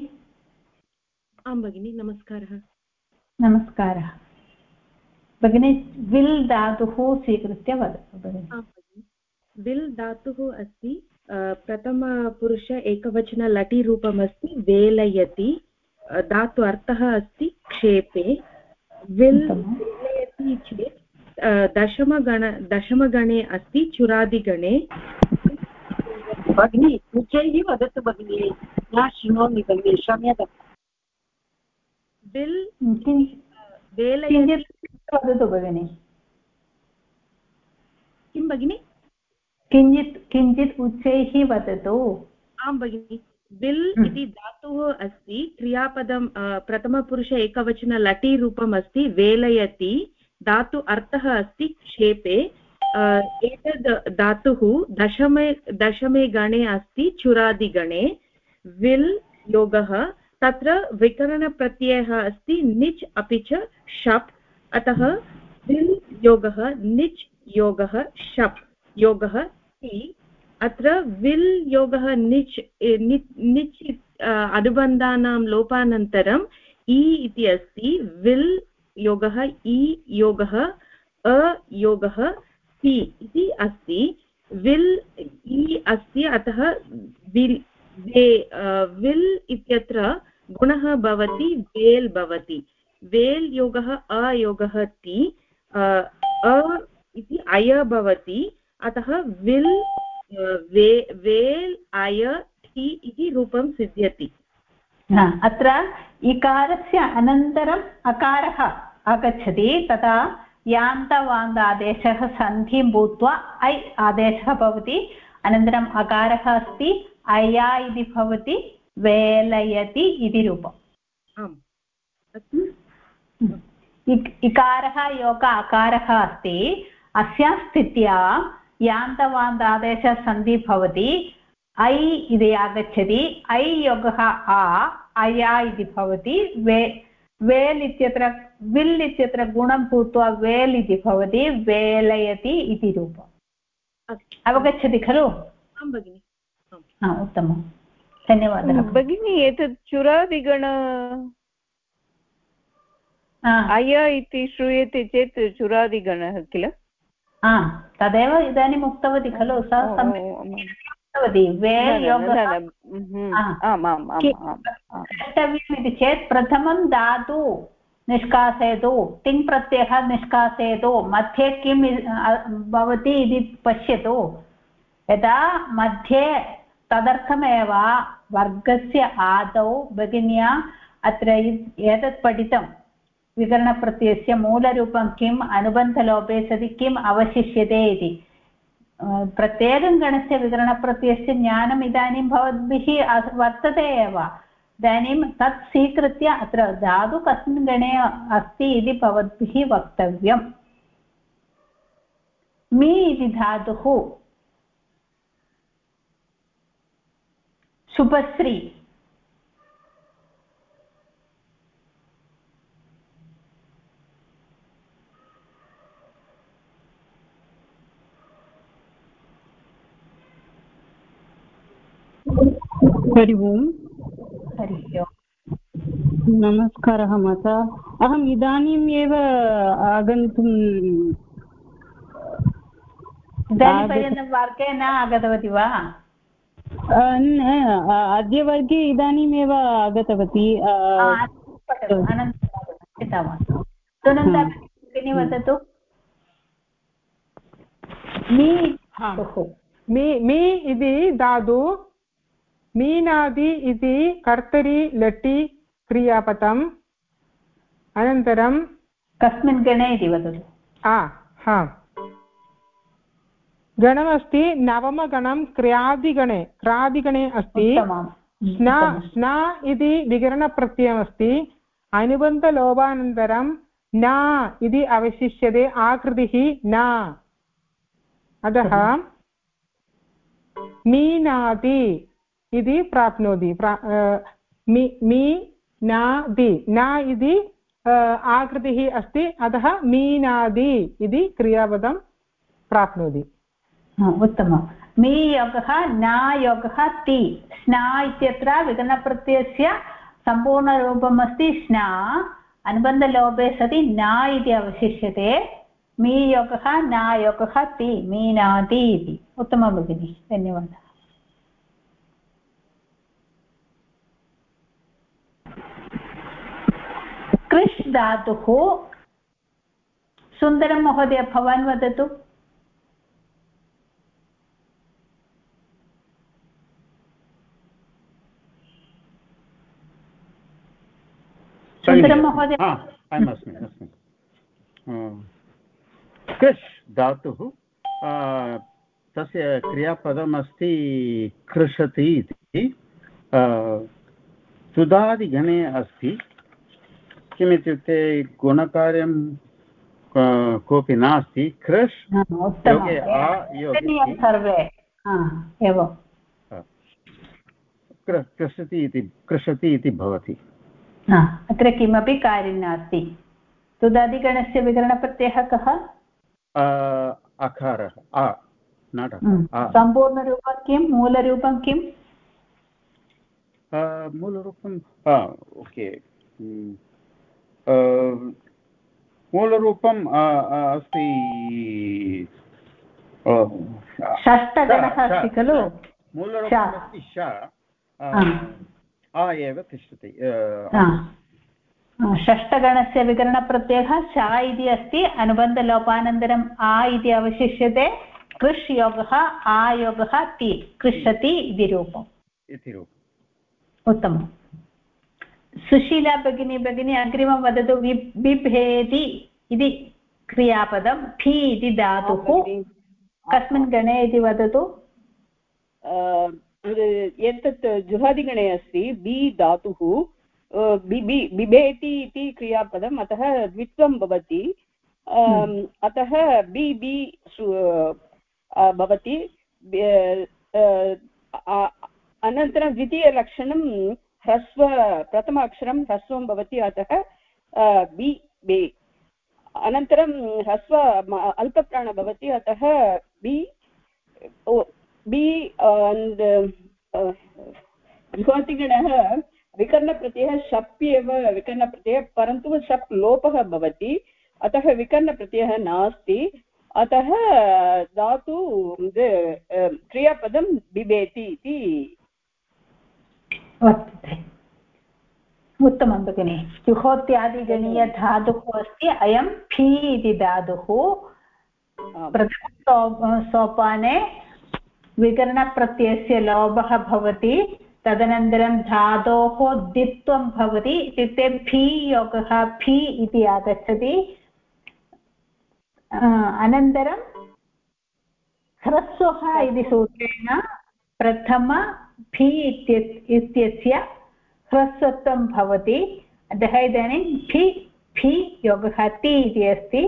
आं भगिनि नमस्कारः। नमस्कारः। भगिनी विल् धातुः स्वीकृत्य वदतु भगिनि। विल् धातुः अस्ति प्रथमपुरुष एकवचन लटिरूपमस्ति वेलयति। धातु अर्थः अस्ति क्षेपे। विल् वेलयति चेत् दशमगण दशमगणे अस्ति चुरादिगणे। भगिनि उच्चैः वदतु भगिनि न शृणोमि भगिनि क्षम्यतां विल् वदतु भगिनि। किं भगिनि? किञ्चित् किञ्चित् उच्चैः वदतु। आं भगिनि। बिल् हम्म। इति धातुः अस्ति क्रियापदं प्रथमपुरुष एकवचन लटि रूपम् अस्ति वेलयति धातु अर्थः अस्ति क्षेपे एतद् धातुः दशमे दशमे गणे अस्ति चुरादिगणे विल् योगः तत्र विकरणप्रत्ययः अस्ति निच् अपि च शप् अतः विल् योगः निच् योगः शप् योगः अत्र विल् योगः निच् निच् अनुबन्धानां लोपानन्तरम् इ इति अस्ति, विल् योगः इ योगः, अ योगः, सि इति अस्ति, विल् इ अस्ति, अतः विल् विल् इत्यत्र गुणः भवति, वेल् भवति, वेल् योगः अयोगः ति अ इति अय भवति, अतः विल् वे वेल् अय ति इति रूपं सिद्ध्यति। अत्र इकारस्य अनन्तरम् अकारः आगच्छति तदा यान्तवान्तादेशः सन्धिं भूत्वा ऐ आदेशः भवति अनन्तरम् अकारः अस्ति अया इति भवति वेलयति इति रूपम्। आम्। इकारः योग अकारः अस्ति अस्या स्थित्या यान्तवान्तादेशः सन्धि भवति। ऐ इति आगच्छति। ऐ योगः आ अया इति भवति। वे वेल् इत्यत्र विल् इत्यत्र गुणं भूत्वा वेल् इति भवति। वेलयति इति रूपम्। अवगच्छति खलु? आं भगिनि। उत्तमं धन्यवादः। भगिनि एतत् चुरादिगण अय इति श्रूयते चेत् चुरादिगणः किल? तदेव इदानीम् उक्तवती खलु सा उक्तवती द्रष्टव्यम् इति चेत् प्रथमं धातु निष्कासयतु तिङ् प्रत्ययः निष्कासयतु मध्ये किं भवति इति पश्यतु यदा मध्ये तदर्थमेव वर्गस्य आदौ भगिन्या अत्र एतत् पठितं विकरणप्रत्ययस्य मूलरूपं किम् अनुबन्धलोपे सति किम् अवशिष्यते इति। प्रत्येकं गणस्य विकरणप्रत्ययस्य ज्ञानम् इदानीं भवद्भिः वर्तते एव। इदानीं तत् स्वीकृत्य अत्र धातु कस्मिन् गणे अस्ति इति भवद्भिः वक्तव्यम्। मी इति धातुः। शुभश्री। हरि ओम्। हरि ओम्। नमस्कारः माता। अहम् इदानीम् एव आगन्तुम् इदानीं पर्यन्तं न आगतवती वा? न अद्य वर्गे इदानीमेव आगतवती। भगिनी वदतु। मी मी मी इति धातु मीनादि इति कर्तरि लटि क्रियापदम् अनन्तरं कस्मिन् गणे इति वदतु। हा। गणमस्ति नवमगणं क्र्यादिगणे क्रादिगणे अस्ति। स्न स्न इति विकरणप्रत्ययमस्ति। अनुबन्धलोभानन्तरं न इति अवशिष्यते आकृतिः न। अतः मीनाति। इति प्राप्नोति। मी नादि न इति आकृतिः अस्ति, अतः मीनादि इति क्रियापदं प्राप्नोति। उत्तमं मी योगः, न योगः, ति। स्ना इत्यत्र विगणप्रत्ययस्य सम्पूर्णरूपम् अस्ति स्ना। अनुबन्धलोभे सति न इति अवशिष्यते। मी योगः, न ति। मीनाति इति। उत्तमं, भगिनि। धन्यवादः। कृष् धातुः सुन्दरं महोदय भवान् वदतु। सुन्दरं महोदय। कृष् धातुः तस्य क्रियापदमस्ति कृषति इति। सुधादिगणे अस्ति। किमित्युक्ते गुणकार्यं कोऽपि नास्ति कृष् योगे सर्वे। एवं। कृषति इति कृषति इति भवति। अत्र किमपि कार्यं नास्ति। तुदादिगणस्य विकरणप्रत्ययः कः? अकारः। सम्पूर्णरूपं किं? मूलरूपं किम् मूलरूपं ओके। मूलरूपम् अस्ति अस्ति खलु? मूलरूपम् अस्ति श आ एव तिष्ठति षष्टगणस्य विकरणप्रत्ययः श इति अस्ति अनुबन्धलोपानन्तरम् आ इति अवशिष्यते कृष् योगः आयोगः ति कृषति इति रूपम्। इति रूपम्। उत्तमम्। सुशीला भगिनी भगिनी अग्रिमं वदतु बिभेति इति क्रियापदं फि इति धातुः कस्मिन् गणे इति वदतु? एतत् जुहादिगणे अस्ति बि धातुः बिभेति इति क्रियापदम् अतः द्वित्वं भवति। अतः बि बि भवति। अनन्तरं द्वितीयलक्षणं ह्रस्व प्रथम अक्षरं ह्रस्वं भवति अतः बि बे अनन्तरं ह्रस्व अल्पप्राण भवति अतः बि बि विभूतिगणः विकर्णप्रत्ययः शप् एव विकर्णप्रत्ययः परन्तु शप् लोपः भवति, अतः विकर्णप्रत्ययः नास्ति, अतः धातु क्रियापदं बिभेति इति वर्तते उत्तमं भगिनि जुहोत्यादिगणीयधातुः अस्ति अयं फि इति धातुः। प्रथम सोपाने विकरणप्रत्ययस्य लोभः भवति तदनन्तरं धातोः द्वित्वं भवति इत्युक्ते फि योगः फि इति आगच्छति। अनन्तरं ह्रस्वः इति सूत्रेण प्रथम फि इत्यस्य ह्रस्वत्वं भवति। अतः इदानीं फि फि योगः ति इति अस्ति।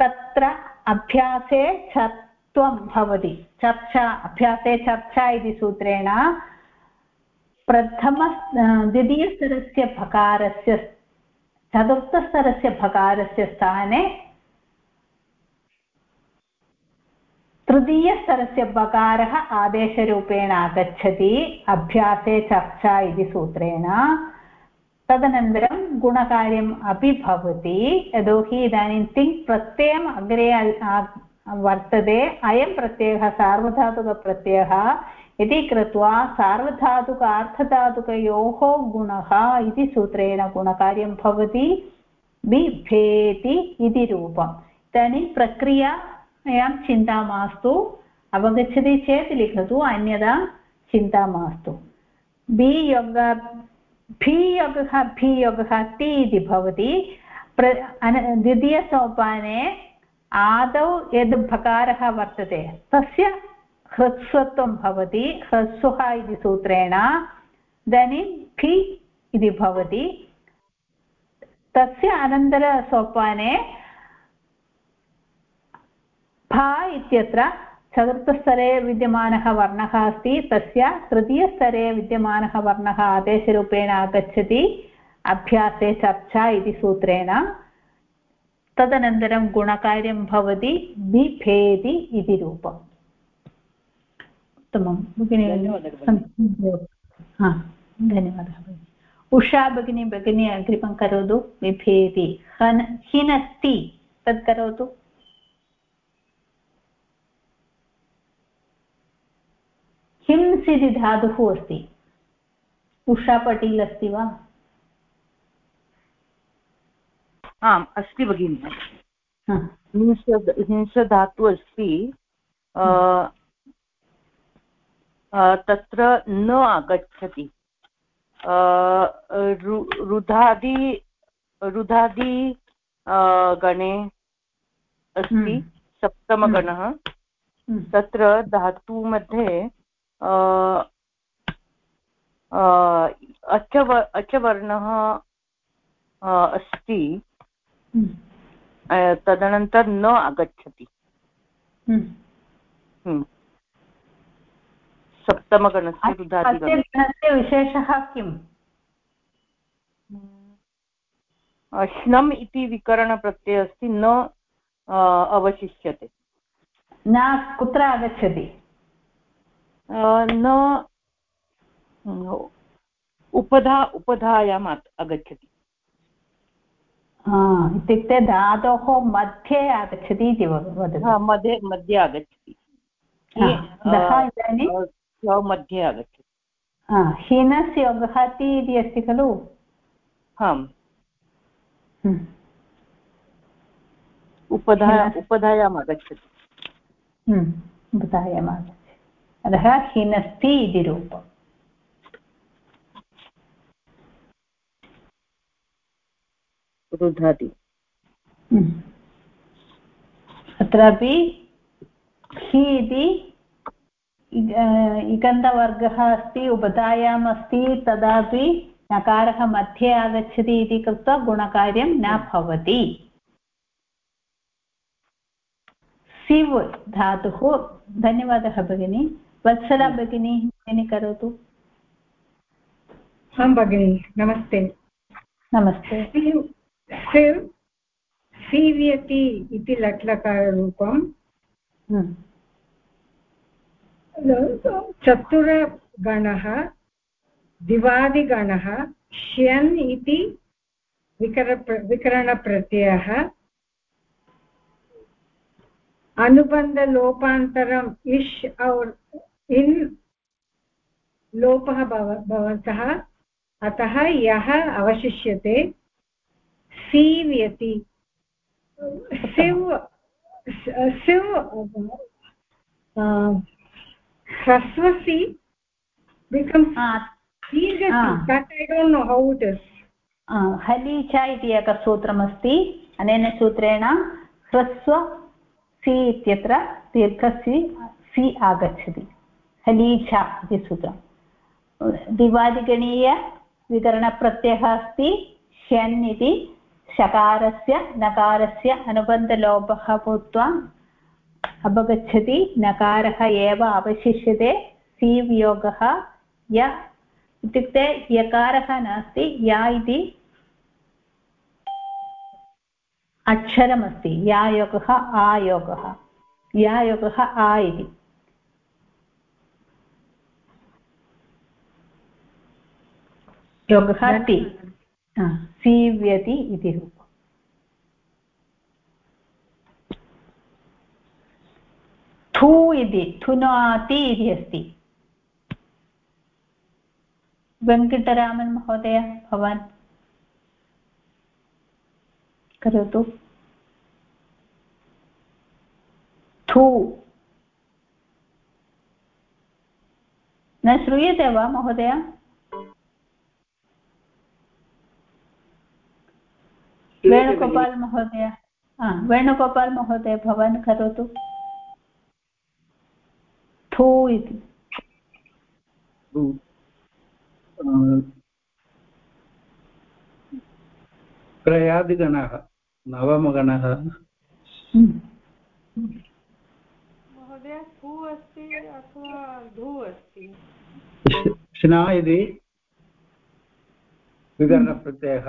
तत्र अभ्यासे चत्वं भवति। चर्चा, अभ्यासे चर्चा इति सूत्रेण प्रथम द्वितीयस्तरस्य भकारस्य चतुर्थस्तरस्य भकारस्य स्थाने तृतीयस्तरस्य बकारः आदेशरूपेण आगच्छति, अभ्यासे चर्चा इति सूत्रेण। तदनन्तरं गुणकार्यम् अपि भवति, यतोहि इदानीं तिङ् प्रत्ययम् अग्रे वर्तते, अयं प्रत्ययः सार्वधातुकप्रत्ययः, इति कृत्वा सार्वधातुक अर्थधातुकयोः गुणः इति सूत्रेण गुणकार्यं भवति। बिभेति इति रूपम्। इदानीं प्रक्रियायां चिन्ता मास्तु। अवगच्छति चेत् लिखतु अन्यथा चिन्ता मास्तु। बि योग भियोगः भियोगः ति इति भवति। प्र द्वितीयसोपाने आदौ यद् भकारः वर्तते, तस्य ह्रस्वत्वं भवति, ह्रस्वः इति सूत्रेण। इदानीं फि इति भवति। तस्य अनन्तरसोपाने भा इत्यत्र चतुर्थस्तरे विद्यमानः वर्णः अस्ति। तस्य तृतीयस्तरे विद्यमानः वर्णः आदेशरूपेण आगच्छति। अभ्यासे चर्चा इति सूत्रेण। तदनन्तरं गुणकार्यं भवति। बिभेति इति रूपम्। उत्तमं। भगिनि हा धन्यवादः भगिनि। उषा भगिनी भगिनी अग्रिमं करोतु। बिभेति हन् हिनस्ति। तत् करोतु। हिंस् इति धातुः अस्ति? उषा पटील् अस्ति वा? आम् अस्ति भगिनि। हिंस हिंसधातु अस्ति। तत्र न आगच्छति। रुधादि रुधादि गणे अस्ति हम्म। सप्तमगणः। हम्म। तत्र धातुमध्ये अचव अचवर्णः अस्ति। हम्म। तदनन्तरं न आगच्छति। सप्तमगणस्य गणस्य विशेषः किम्? श्नम् इति विकरणप्रत्ययः अस्ति न अवशिष्यते। न कुत्र आगच्छति? न उपधा उपधायाम् आगच्छति इत्युक्ते धातोः मध्ये आगच्छति इति मध्ये मध्ये आगच्छति। मध्ये आगच्छति। हीनस्य योगः ति इति अस्ति खलु? आम्। उपधा उपधायाम् आगच्छति उपधायाम् आगच्छति अतः हिनस्ति इति रूपम्। रुधाति। हम्म। अत्रापि हि इति इगन्धवर्गः अस्ति उपधायाम् अस्ति तदापि नकारः मध्ये आगच्छति इति कृत्वा गुणकार्यं न भवति। सिव् धातुः। धन्यवादः भगिनी। वत्सला भगिनी भगिनी करोतु। आं भगिनि नमस्ते। नमस्ते। सिव् सीव्यति इति लट्लकाररूपं हम्म। चतुरगणः दिवादिगणः श्यन् इति विकर विकरणप्रत्ययः। अनुबन्धलोपान्तरम् इष् और् इन् लोपः भव भवतः अतः यः अवशिष्यते सीव्यति। सिव् सिव् hrasvasi becomes is. हलीच इति एकं सूत्रमस्ति। अनेन सूत्रेण ह्रस्व सि इत्यत्र दीर्घसि सि आगच्छति। हलीच इति सूत्रं दिवादिगणीयविकरणप्रत्ययः अस्ति ह्यन् इति शकारस्य नकारस्य अनुबन्धलोपः भूत्वा अपगच्छति नकारः एव अवशिष्यते सीव्योगः य इत्युक्ते यकारः नास्ति, या इति अक्षरमस्ति यायोगः आयोगः यायोगः आ इति। योगः ति सीव्यति इति रूपम्। थू इति थुनाति इति अस्ति। वेङ्कटरामन् महोदय भवान् करोतु। थू। न श्रूयते वा महोदय? वेणुगोपाल् महोदय। वेणुगोपाल् महोदय भवान् करोतु। थू इति। त्रयादिगणः नवमगणः। महोदय फु अस्ति अथवा धू अस्ति? श्ना इति। विकरणप्रत्ययः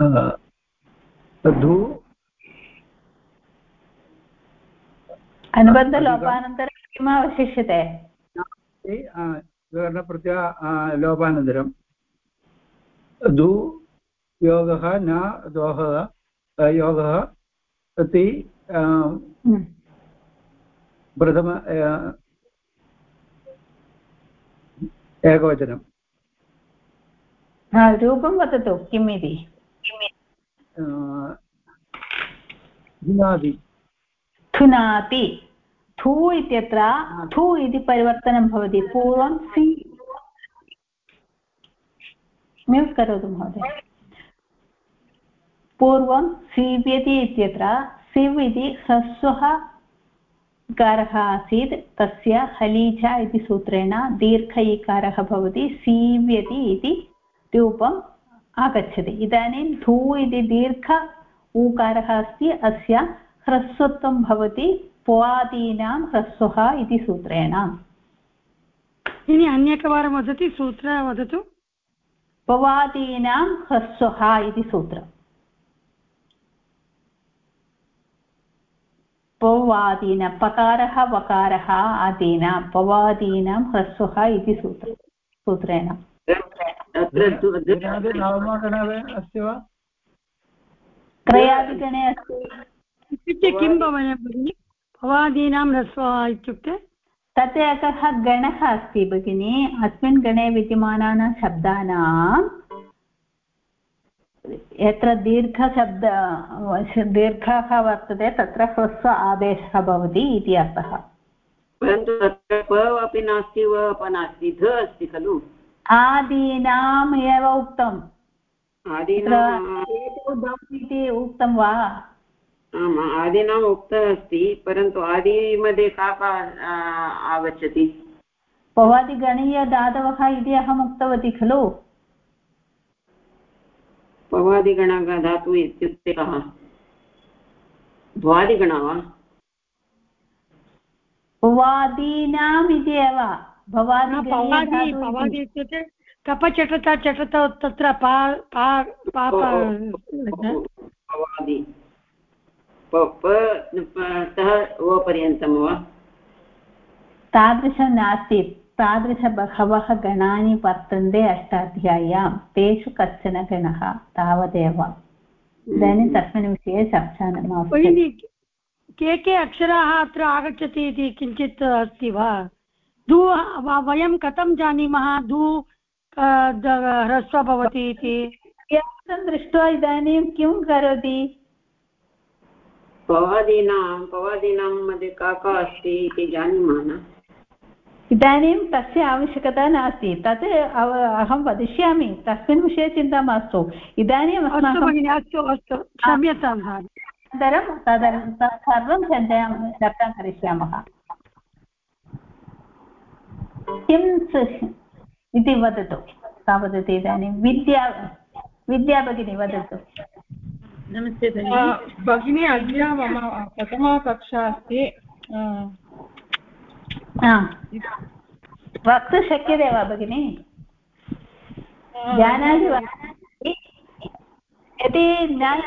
धू अनुबन्धलोपानन्तरं किम् अवशिष्यते लोपानन्तरं धू योगः न दोहः योगः इति प्रथम एकवचनं। रूपं वदतु किम् इति? धुनाति। थुनाति थू इत्यत्र थू इति परिवर्तनं भवति। पूर्वं सि म्यूट् करोतु महोदय। पूर्वं सीव्यति इत्यत्र सिव् इति ह्रस्वः इकारः आसीत्। तस्य हलीजा इति सूत्रेण दीर्घ इकारः भवति। सीव्यति इति रूपम् आगच्छति। इदानीं धू इति दीर्घ ऊकारः अस्ति अस्य ह्रस्वत्वं भवति प्वादीनां ह्रस्वः इति सूत्रेण। इनि अन्येकवारं वदति सूत्र वदतु। पवादीनां ह्रस्वः इति सूत्रम्। पवादीन पकारः वकारः आदीनां पवादीनां ह्रस्वः इति सूत्र सूत्रेण। अस्ति वा? क्रयादिगणे अस्ति। इत्युक्ते किं भवति भगिनि? भवादीनां ह्रस्वः इत्युक्ते? तत् एकः गणः अस्ति भगिनि। अस्मिन् गणे विद्यमानानां शब्दानां यत्र दीर्घशब्द दीर्घः वर्तते तत्र ह्रस्व आदेशः भवति इति अर्थः। परन्तु तत्र प अपि नास्ति व अपि नास्ति ध अस्ति खलु? आदीनाम् एव उक्तम्। इति उक्तं वा? आम् आदीनाम् उक्तः अस्ति परन्तु आदिमध्ये का का आगच्छति? भवादिगणीयधातवः इति अहम् उक्तवती खलु। पवादिगणधातु इत्युक्ते कः? द्वादिगण वा? भवादीनाम् इति एव। भवादि भवादि इत्युक्ते कपचटत चटत तत्र पा पा तः ओ पर्यन्तं वा? तादृशं नास्ति। तादृश बहवः गणानि वर्तन्ते अष्टाध्याय्यां। तेषु कश्चन गणः तावदेव। इदानीं तस्मिन् विषये चर्चा न के के अक्षराः अत्र आगच्छति इति किञ्चित् अस्ति वा? धू वयं कथं जानीमः? धू ह्रस्व भवति इति। दृष्ट्वा इदानीं किं करोति? पवादीनां पवादीनां मध्ये का का अस्ति इति जानीमः न? इदानीं तस्य आवश्यकता नास्ति। तत् अहं वदिष्यामि। तस्मिन् विषये चिन्ता मास्तु। इदानीम् अस्माकं अस्तु अस्तु। क्षम्यतां अनन्तरं तद् तत्सर्वं चर्चां चर्चां करिष्यामः। किं इति वदतु। सा वदति इदानीं। विद्या विद्या भगिनी वदतु। नमस्ते भगिनि। भगिनी अद्य मम प्रथमकक्षा अस्ति। वक्तुं शक्यते वा भगिनि? जानाति वा? यदि न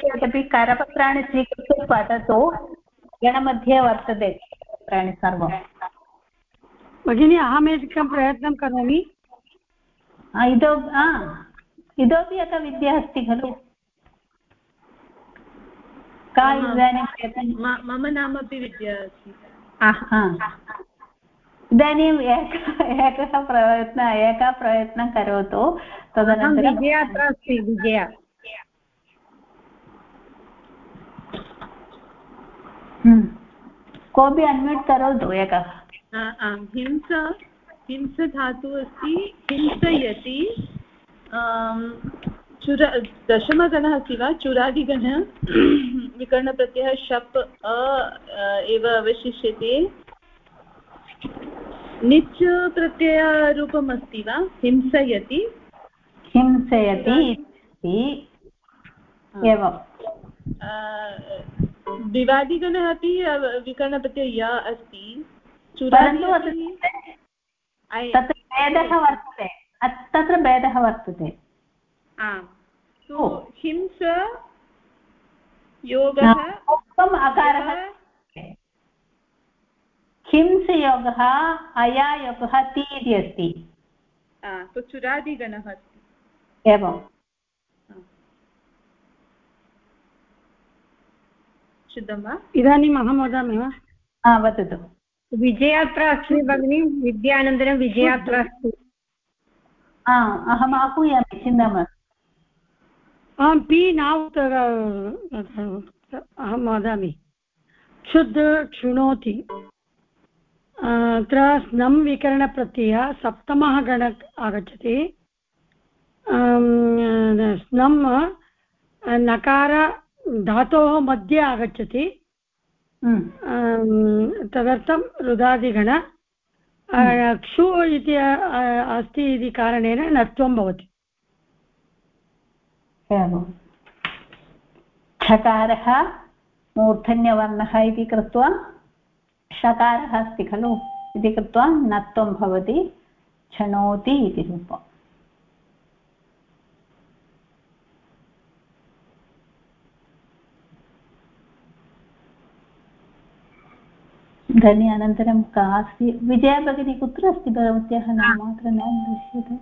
चेदपि करपत्राणि स्वीकृत्य पठतु। गणमध्ये वर्तते। पत्राणि सर्वं भगिनी अहमेकं प्रयत्नं करोमि। इतो इतोपि एका विद्या अस्ति खलु। का इदानीं मम नामपि विद्या अस्ति। इदानीम् एक एकः प्रयत्न एकः प्रयत्नं करोतु। तदनन्तरं विजया अत्र अस्ति विजया। हम्म। कोऽपि अन्म्यूट् करोतु एकः। हिंस हिंस धातुः अस्ति हिंसयति चुर दशमगणः अस्ति वा? चुरादिगणः विकर्णप्रत्ययः शप् अ एव अवशिष्यते। निच् प्रत्ययरूपम् अस्ति वा? हिंसयति। हिंसयति एवं। दिवादिगणः अपि विकर्णप्रत्यय य अस्ति। तत्र भेदः वर्तते। तत्र भेदः वर्तते। हिंस योगः अकारः हिंसयोगः अयायोगः ति इति अस्ति तो चुरादिगणः अस्ति। एवं शुद्धं वा? इदानीम् अहं वदामि वा? हा वदतु। विजयात्रा अस्ति भगिनि विद्यानन्तरं विजयात्रा अस्ति अहम् आहूयामि चिन्ता मास्तु। अहं पि न अहं वदामि। क्षुद् शृणोति। अत्र स्नं विकरणप्रत्ययः सप्तमः गण आगच्छति। स्नं नकार धातोः मध्ये आगच्छति। तदर्थं रुदादिगण क्षु इति अस्ति इति कारणेन नत्वं भवति। छकारः मूर्धन्यवर्णः इति कृत्वा षकारः अस्ति खलु इति कृत्वा नत्वं भवति क्षणोति इति रूपम्। धन्य अनन्तरं का अस्ति विजया भगिनी कुत्र अस्ति भवत्याः नाम? अत्र न दृश्यते।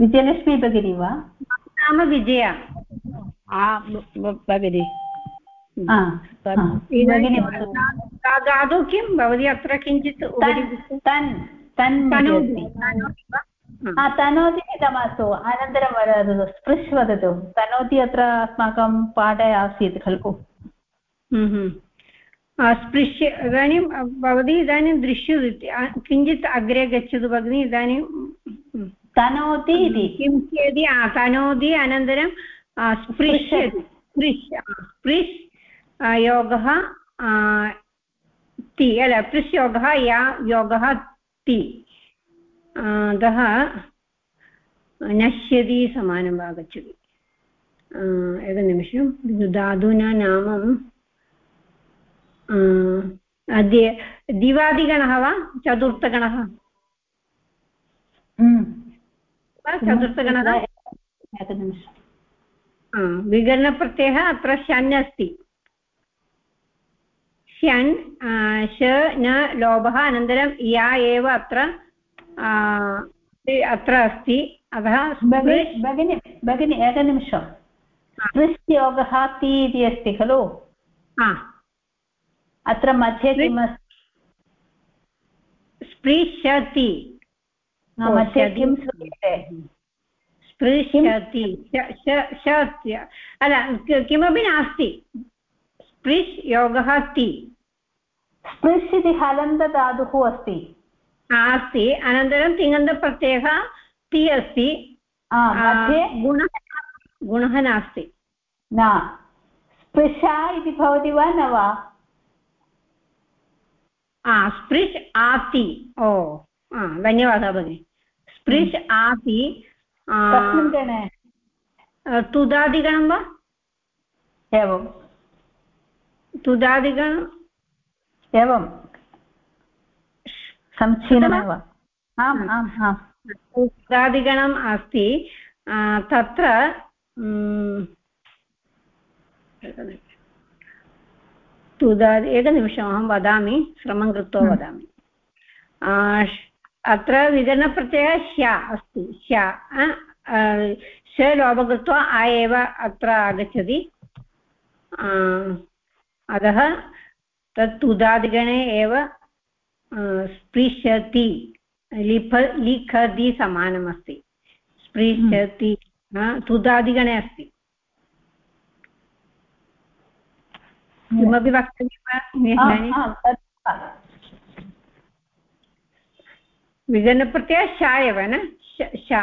विजयलक्ष्मी भगिनी वा? नाम विजया। भगिनि। दातु किं? भवती अत्र किञ्चित् तन् तन् तनोति इति मास्तु अनन्तरं स्पृश् वदतु तनोति अत्र अस्माकं पाठे आसीत् खलु। हम्म, हम्म। स्पृश्य इदानीं भवती इदानीं दृश्यते किञ्चित् अग्रे गच्छतु भगिनि इदानीं तनोति इति किं चेति तनोति अनन्तरं स्पृश्यति स्पृश् स्पृश् योगः ति अल पृश् योगः या योगः ति अतः नश्यति समानम् आगच्छति एकनिमिषं धातूना नामं दिवादिगणः वा चतुर्थगणः? चतुर्थगणः? विकरणप्रत्ययः अत्र शन् अस्ति। शन् श न लोभः अनन्तरं या एव अत्र अत्र अस्ति। अतः भगिनि भगिनि एकनिमिषं। स्पृश्योगः ति इति अस्ति खलु? अत्र मध्ये किम् स्पृशति। मध्ये किं श्रूयते? स्पृशति। अल किमपि नास्ति। स्पृश् योगः ति स्पृश् इति हलन्तधातुः अस्ति। अस्ति अनन्तरं तिङन्तप्रत्ययः ति अस्ति। गुणः गुणः नास्ति। न। स्पृशा इति भवति वा न वा? स्पृश् आति ओ धन्यवादः भगिनि स्पृश् आति कस्मिन् गणे तुदादिगणं वा एवं तुदादिगणम् एवं समीचीनमेव आम् आम् आम् तुदादिगणम् अस्ति तत्र तुदादि एकनिमिषम् अहं वदामि श्रमं कृत्वा वदामि। अत्र विगणप्रत्ययः ह्या अस्ति ह्या श लोप कृत्वा आ एव अत्र आगच्छति। अतः तत् तुदादिगणे एव स्पृशति लिप लिखति समानमस्ति। स्पृशति तुदादिगणे अस्ति। किमपि वक्तव्यं वा विगणप्रत्ययः शा एव न शा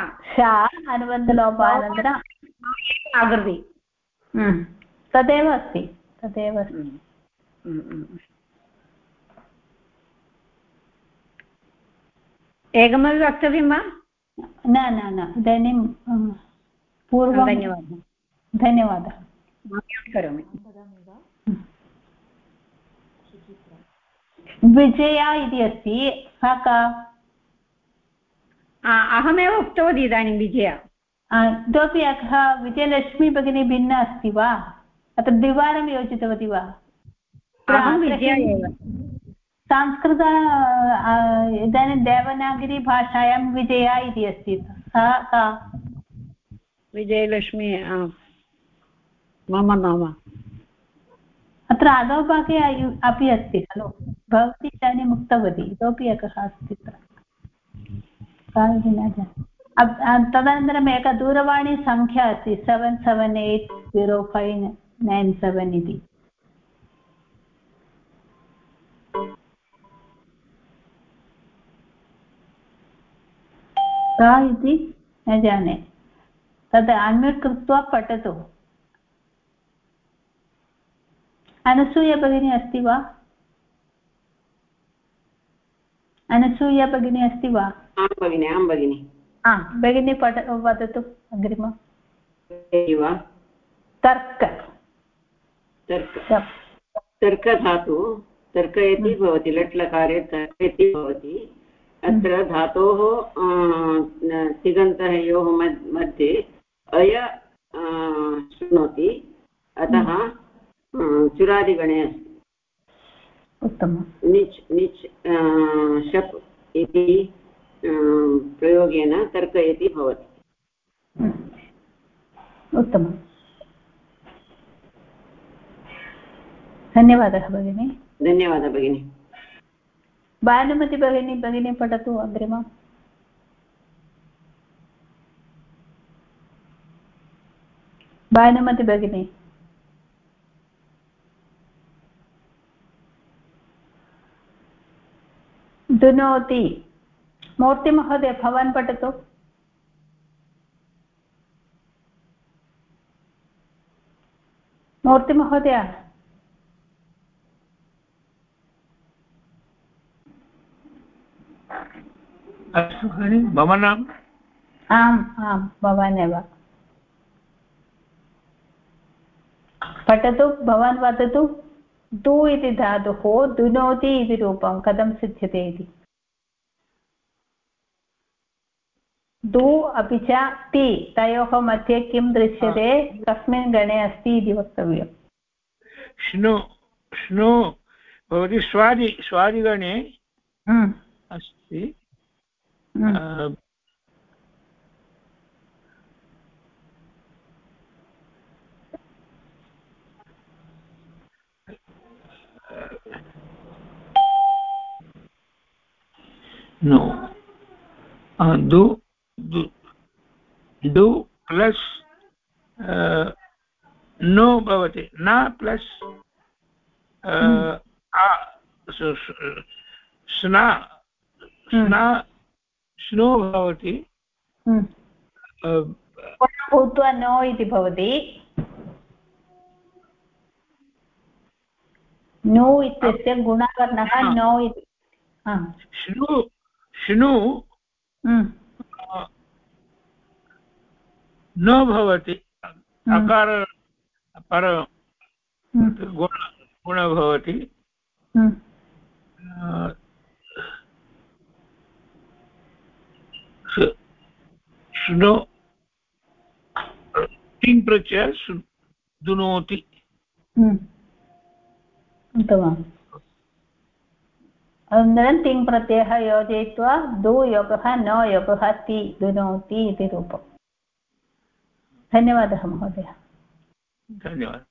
अनुबन्धलोपानन्तरम् आकृति तदेव अस्ति तदेव अस्ति एकमपि वक्तव्यं वा न न न इदानीं पूर्वं धन्यवादः धन्यवादः करोमि विजया इति अस्ति सा का? अहमेव उक्तवती इदानीं विजया। इतोपि एकः विजयलक्ष्मी भगिनी भिन्ना अस्ति वा? अत्र द्विवारं योजितवती वा? संस्कृत इदानीं देवनागरीभाषायां विजया इति अस्ति। सा का? विजयलक्ष्मी मम नाम। अत्र अधोभागे अपि अस्ति खलु? भवती इदानीम् उक्तवती, इतोपि एकः अस्ति न तदनन्तरम् एका दूरवाणीसङ्ख्या अस्ति, seven seven, eight, zero, five, nine, seven इति। का इति न जाने। तद् अन्म्यूट् कृत्वा पठतु। अनसूया भगिनी अस्ति वा अनसूया भगिनी अस्ति वा आं भगिनि आं भगिनि हा भगिनी पठ वदतु अग्रिम तर्क तर्क तर्कधातु तर्कयति भवति लट्लकारे तर्कयति भवति अत्र धातोः तिगन्तयोः मध्ये अय शृणोति अतः चुरादिगणे अस्ति उत्तमं निच् निच् शप् इति प्रयोगेन तर्कयति भवति उत्तमम् धन्यवादः भगिनि धन्यवादः भगिनि भानुमति भगिनी भगिनी पठतु अग्रिमम् भानुमति भगिनी दुनोति मूर्तिमहोदय भवान् पठतु। मूर्तिमहोदय अस्तु भगिनि मम नाम? आम् आं भवान् एव। पठतु भवान् वदतु। दु इति धातुः दुनोति इति रूपं कथं सिद्ध्यते इति? दु अपि च ति तयोः मध्ये किं दृश्यते? कस्मिन् गणे अस्ति इति वक्तव्यम्। श्नु श्नु भवति स्वादि स्वादिगणे अस्ति। No uh, do do do plus uh, no bhavati na plus uh, a so sna sna स्नो भवति भूत्वा नो इति भवति नो इत्यस्य गुणवर्णः नो इति श्नु श्नु न भवति अकार पर गुण गुण भवति। शृणो तिङ् प्रत्यय? दुनोति। उत्तमम्। अनन्तरं तिङ् प्रत्ययः योजयित्वा दु योगः न योगः ति दुनोति इति रूपम्। धन्यवादः महोदय। धन्यवादः।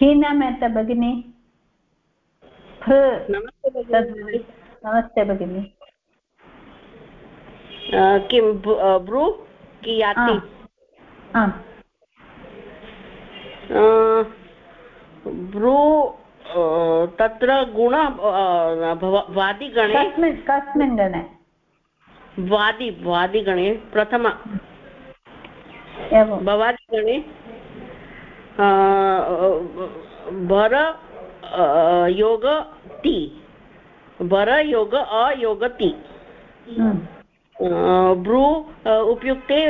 हीनामेत भगिनी। नमस्ते भगिनी। किं ब्रू कियाति ब्रू तत्र गुण वादिगणे कस्मिन् कस्मिन् गणे। वादि वादिगणे प्रथम। भवादिगणे भर योग ति। भर योग अयोगति भ्रू उपयुक्ते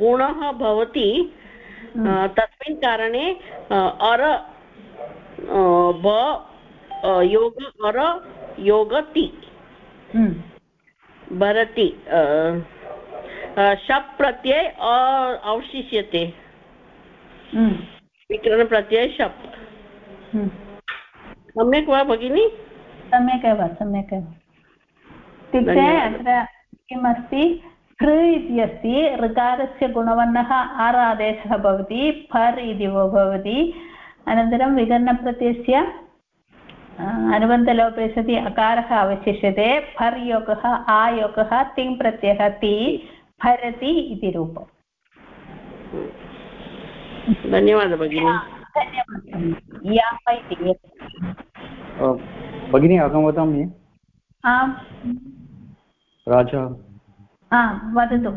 गुणः भवति। तस्मिन् कारणे अर ब योग अर योगति। भरति शप् प्रत्यय अवशिष्यते। विकरणप्रत्यय शप् सम्यक् वा भगिनि? सम्यक् एव सम्यक् एव। इत्युक्ते अत्र किमस्ति? कृ इति अस्ति ऋकारस्य गुणवर्णः आदेशः भवति फर् इति भवति अनन्तरं विकरणप्रत्ययस्य अनुबन्धलोपे सति अकारः अवशिष्यते फर् योगः आयोगः तिङ् प्रत्ययः ति फरति इति रूपम्। धन्यवादः भगिनि। भगिनी अहं वदामि। आम्। राजा। वदतु।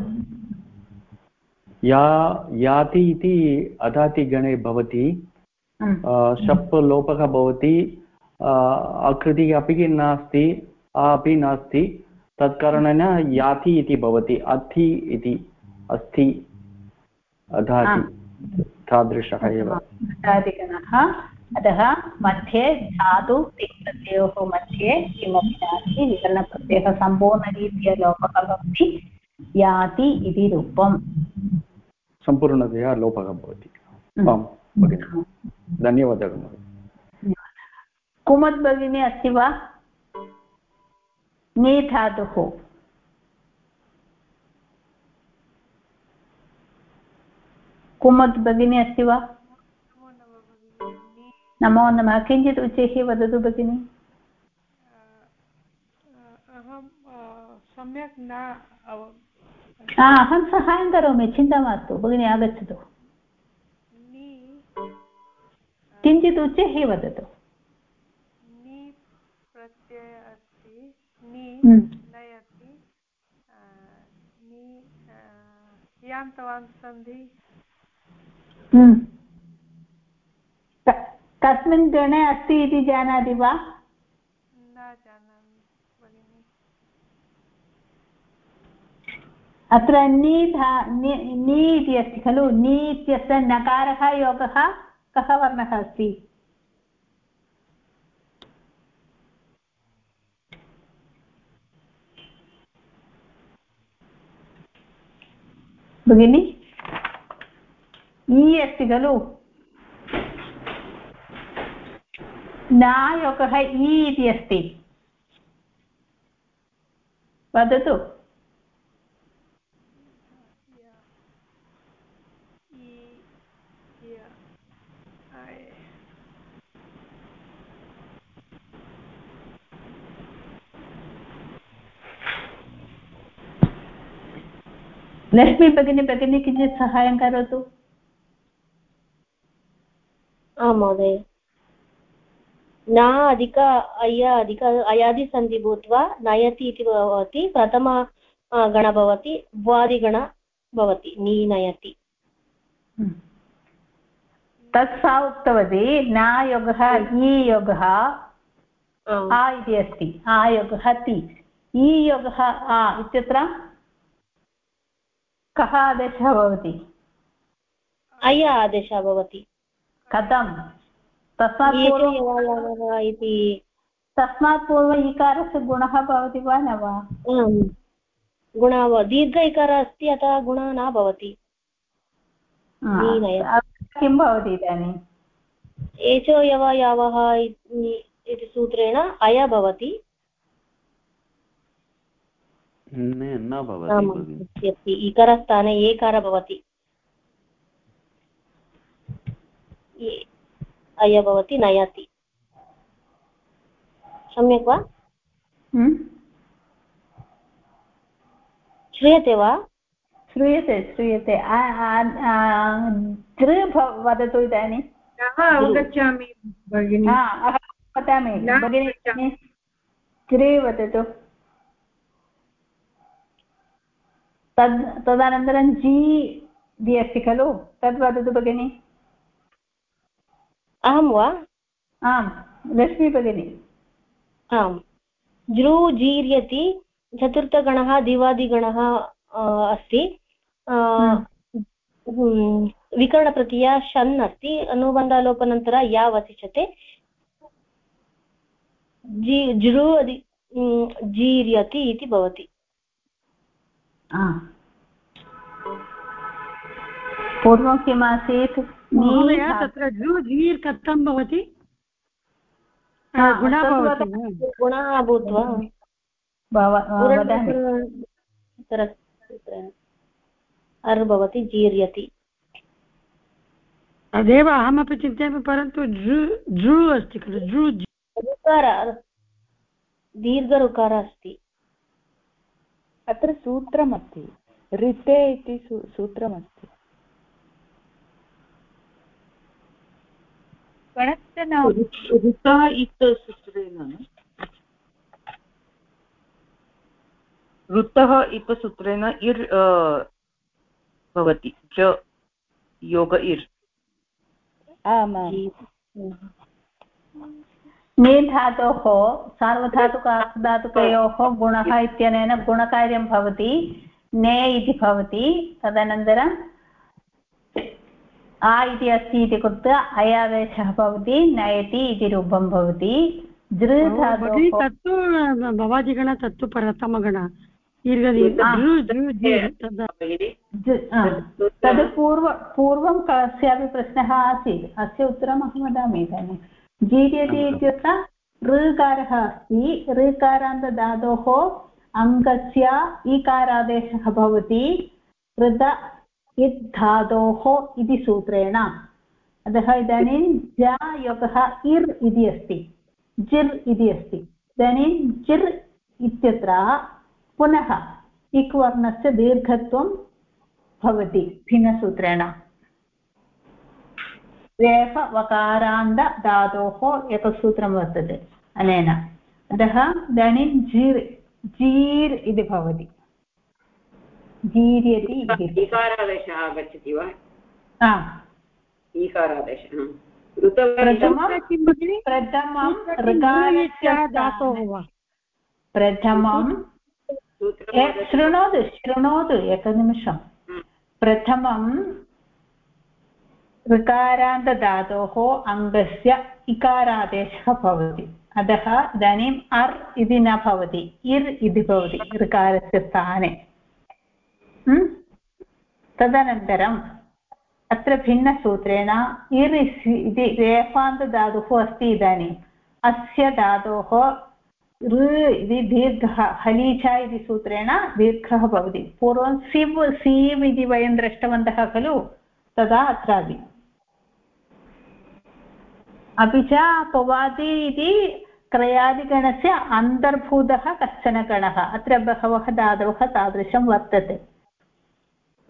या याति इति अदातिगणे भवति। शप् लोपः भवति आकृतिः अपि नास्ति अपि नास्ति। तत्कारणेन याति इति भवति अति इति अस्ति अधाति तादृशः एव। अतः मध्ये धातु तिक्प्रत्ययोः मध्ये किमपि नास्ति विकरणप्रत्ययः सम्पूर्णरीत्या लोपः भवति याति इति रूपम्। सम्पूर्णतया लोपः भवति। आम्। भगिनि धन्यवादः कुमत् भगिनी अस्ति वा नी धातुः कुमत् भगिनी अस्ति वा नमो नमः किञ्चित् उच्चैः वदतु भगिनि अहं सम्यक् न अहं सहायं करोमि चिन्ता मास्तु भगिनि आगच्छतु किञ्चित् उच्चैः वदतु। प्रत्यय अस्ति नि नयति नि यान्तवान् सन्धि। कस्मिन् गणे अस्ति इति जानाति वा? न जानामि भगिनि। अत्र नी धा नी इति अस्ति खलु? नी इत्यस्य नकारः योगः? कः वर्णः अस्ति? भगिनि? ई अस्ति खलु। नायोगः इ इति अस्ति। वदतु। लक्ष्मी भगिनी भगिनी किञ्चित् सहायं करोतु? आं महोदय। न अधिक अय अधिक अयादिसन्धि भूत्वा नयति इति भवति प्रथम गण भवति भ्वादिगण भवति नी नयति। तत् सा उक्तवती न योगः इ योगः आ इति अस्ति आयोगः ति। ईयोगः आ इत्यत्र कः आदेशः भवति? अय आदेशः भवति। कथं? तस्मात् पूर्वं इति। तस्मात् पूर्वम् इकारस्य गुणः भवति वा न वा? गुणः दीर्घ इकारः अस्ति अतः गुणः न भवति। किं भवति इदानीम् एचो यव यावः इति सूत्रेण अय भवति। न भवति इकारस्थाने एकार भवति। अय भवति नयति। सम्यक् वा? श्रूयते वा? श्रूयते श्रूयते। दृ वदतु इदानीं। अवगच्छामि भगिनि। अहं वदामि। भगिनि दृ वदतु। तद् तदनन्तरं जी इति अस्ति खलु? तद् वदतु भगिनि। अहं वा? आम् लक्ष्मी भगिनी। आम्। जृ जीर्यति चतुर्थगणः दिवादिगणः अस्ति। विकरणप्रत्यय शन् अस्ति। अनुबन्धालोपनन्तर या वसिष्यते जी जृ जीर्यति इति भवति। पूर्वं किमासीत् महोदय तत्र जृ जीर् कथं भवति? गुणः भवति गुणः भूत्वा। अर् भवति जीर्यति। तदेव अहमपि चिन्तयामि परन्तु जृ जृ अस्ति खलु जृ ऋकार दीर्घऋकार अस्ति। अत्र सूत्रमस्ति। ऋते इति सूत्रमस्ति। गणस्य न ऋतः इत्यसूत्रेण ऋतः इत्यसूत्रेण इर् भवति च योग इर्। ने धातोः सार्वधातुकार्धधातुकयोः गुणः इत्यनेन गुणकार्यं भवति ने इति भवति तदनन्तरं आ इति अस्ति इति कृत्वा अयादेशः भवति नयति इति रूपं भवति। तत्तु भवादिगण तत्तु प्रथमगण तद्। पूर्व पूर्वं कस्यापि प्रश्नः आसीत् अस्य उत्तरम् अहं वदामि इदानीं। जीर्यति इत्यत्र ऋकारः अस्ति ऋकारान्तधातोः अङ्गस्य ईकारादेशः भवति कृत इत् धातोः इति सूत्रेण। अतः इदानीं जा योगः इर् इति अस्ति जिर् इति अस्ति। इदानीं जिर् इत्यत्र पुनः इक् वर्णस्य दीर्घत्वं भवति भिन्नसूत्रेण। रेफ वकारान्त धातोः एकसूत्रं वर्तते अनेन अतः इदानीं जीर् जीर् इति भवति जीर्यति ईकारादेशः आगच्छति वा? ईकारादेशः प्रथमं प्रथमं प्रथमं शृणोतु शृणोतु एकनिमिषं प्रथमं ऋकारान्तधातोः अङ्गस्य इकारादेशः भवति अतः इदानीम् अर् इति न भवति इर् इति भवति ऋकारस्य स्थाने तदनन्तरम् अत्र भिन्नसूत्रेण इर् इति रेफान्तधातुः अस्ति इदानीम् अस्य धातोः ऋ इति दीर्घः हलीचा इति सूत्रेण दीर्घः भवति पूर्वं सिव् सीव् इति वयं दृष्टवन्तः खलु तदा अत्रापि अपि च पवाति इति क्रयादिगणस्य अन्तर्भूतः कश्चन गणः? अत्र बहवः धातवः तादृशं वर्तते।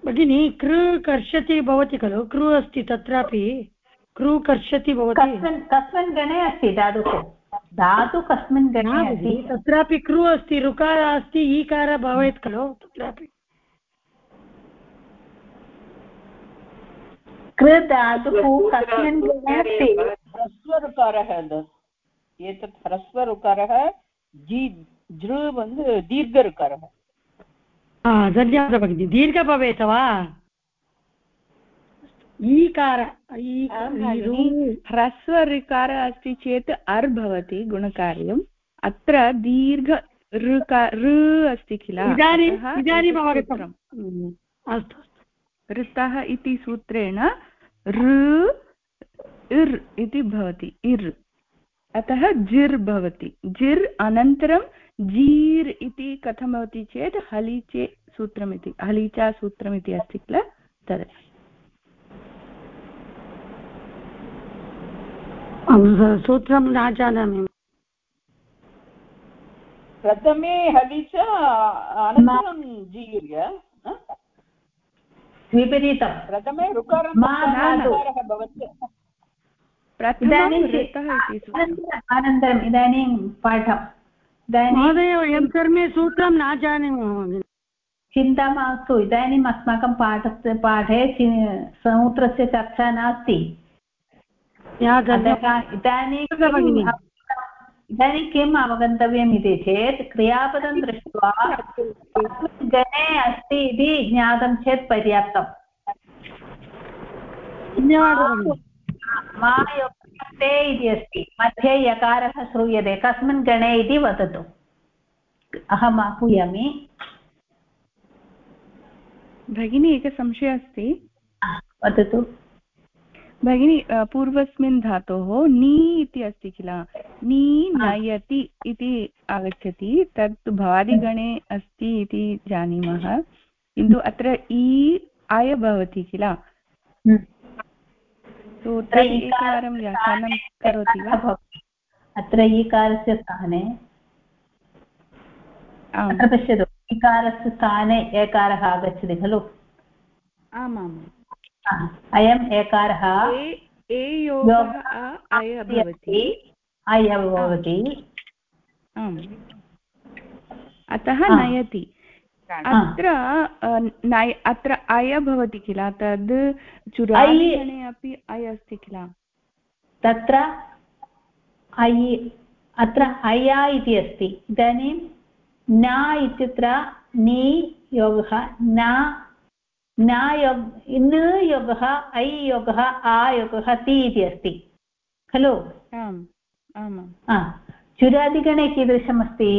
भगिनि कृ कर्षति भवति खलु? कृ अस्ति तत्रापि? कृ कर्षति भवति? कस्मिन् कस्मिन् गणे अस्ति धातुः धातु कस्मिन् गणे अस्ति। तत्रापि कृ अस्ति ऋकारः अस्ति ईकारः भवेत् खलु तत्रापि। कृ धातुः कस्मिन् गणे अस्ति। ह्रस्वऋकारः एतत् ह्रस्वऋकारः जी धन्यवादः भगिनि दीर्घ भवेत् वा ईकार ह्रस्वऋकारः अस्ति चेत् अर् भवति गुणकार्यम् अत्र दीर्घ ऋ अस्ति किल अस्तु ऋतः इति सूत्रेण ऋ इर् इति भवति इर्। अतः जिर् भवति। जिर् अनन्तरं जीर् इति कथं भवति चेत् हलिचे सूत्रमिति हलिचा सूत्रमिति अस्ति किल? तद्। सूत्रं न जानामि। प्रथमे हलि अनन्तरं जीर्य विपरीतं। प्रथमे ऋकारः भवति। अनन्तरम् इदानीं पाठम्। महोदय वयं सर्वे सूत्रं न जानीमः चिन्ता मास्तु इदानीम् अस्माकं पाठस्य पाठे सूत्रस्य चर्चा नास्ति। इदानीं इदानीं किम् अवगन्तव्यम् इति चेत् क्रियापदं दृष्ट्वा गणे अस्ति इति ज्ञातं चेत् पर्याप्तम्। मा ते इति अस्ति। मध्ये यकारः श्रूयते। कस्मिन् गणे इति वदतु। अहम् आहूयामि भगिनी एकः संशयः अस्ति। वदतु। भगिनी पूर्वस्मिन् धातोः नी इति अस्ति किल? नी नयति इति आगच्छति। तत् भवादिगणे अस्ति इति जानीमः। किन्तु अत्र इ आय भवति किल? तो एकवारं व्याख्यानं करोति वा? अत्र ईकारस्य स्थाने। अत्र पश्यतु इकारस्य स्थाने एकारः आगच्छति खलु? आमाम्। अयम् एकारः अय भवति। अतः नयति। अत्र नय अत्र अय भवति किल? तद् चुरादिगणे अपि अय अस्ति किल? तत्र अयि अत्र अया इति अस्ति. इदानीं न इत्यत्र नि योगः न न योग न योगः ऐ योगः आ योगः ति इति अस्ति. खलु? आम् आमाम्. चुरादिगणे कीदृशमस्ति?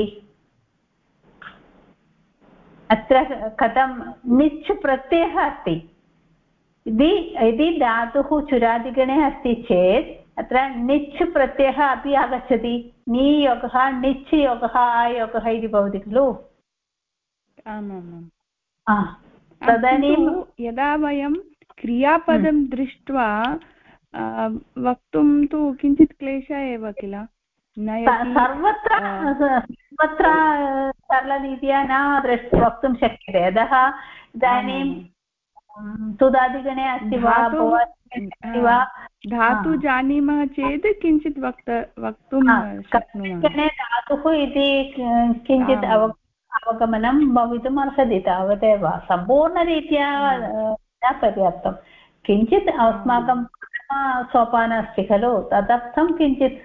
अत्र कथं निच् प्रत्ययः अस्ति। यदि यदि धातुः चुरादिगणे अस्ति चेत् अत्र निच् प्रत्ययः अपि आगच्छति। नियोगः निच् योगः आयोगः इति भवति खलु। आमामाम्। तदानीं यदा वयं क्रियापदं दृष्ट्वा वक्तुं तु किञ्चित् क्लेशः एव किल? सर्वत्र सर्वत्र सरलरीत्या न दृष्ट वक्तुं शक्यते। अतः इदानीं तुदादिगणे अस्ति वा धातु जानीमः चेत् किञ्चित् वक्त वक्तुं गणे धातुः इति किञ्चित् अव अवगमनं भवितुम् अर्हति तावदेव सम्पूर्णरीत्या न पर्याप्तं। किञ्चित् अस्माकं सोपान अस्ति खलु तदर्थं किञ्चित्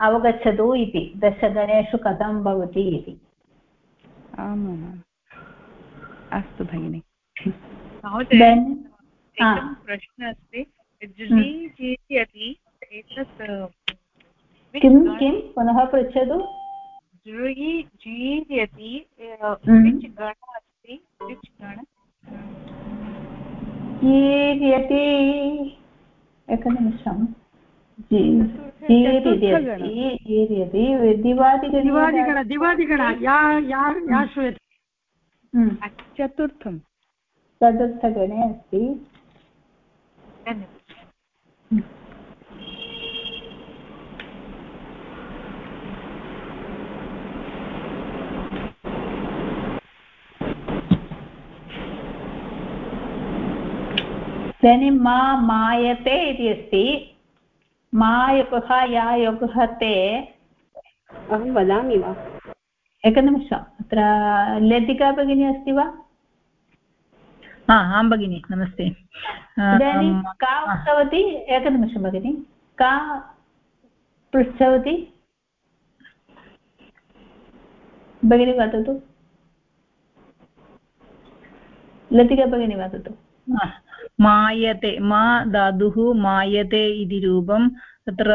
अवगच्छतु इति। दशगणेषु कथं भवति इति। आमाम् अस्तु भगिनि। प्रश्नः अस्ति। जीयति एतत् किं किं? पुनः पृच्छतु। जृयि जीयति विच् गण अस्ति? विच् गण? जीर्यति एकनिमिषम्। दिवादिगण दिवादिगण या या या श्रूयते चतुर्थं चतुर्थगणे अस्ति इदानीं मा मायते इति अस्ति मायुगः या युगः ते अहं वदामि वा? एकनिमिषम्। अत्र लतिका भगिनी अस्ति वा? हा आं भगिनि नमस्ते। इदानीं का उक्तवती? एकनिमिषं भगिनि। का पृच्छवती? भगिनी वदतु। लतिका भगिनी वदतु। मायते मा धातुः मायते इति रूपं तत्र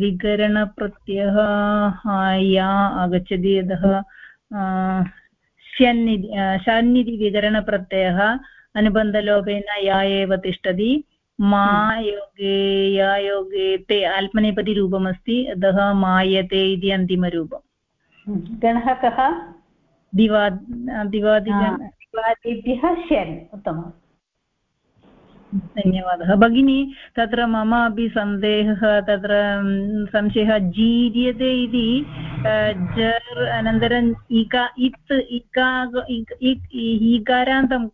विकरणप्रत्ययः या आगच्छति यतः स्यन् इति शन् इति विकरणप्रत्ययः अनुबन्धलोपेन या एव तिष्ठति। मा योगे या योगे ते आत्मनेपदिरूपमस्ति अतः मायते इति अन्तिमरूपम्। गणः कः? दिवा दिवादिभ्यः शन् उत्तमम्। धन्यवादः। भगिनी तत्र मम अपि सन्देहः तत्र संशयः जीर्यते इति जर् अनन्तरम् इका इत् इका ईकारान्तं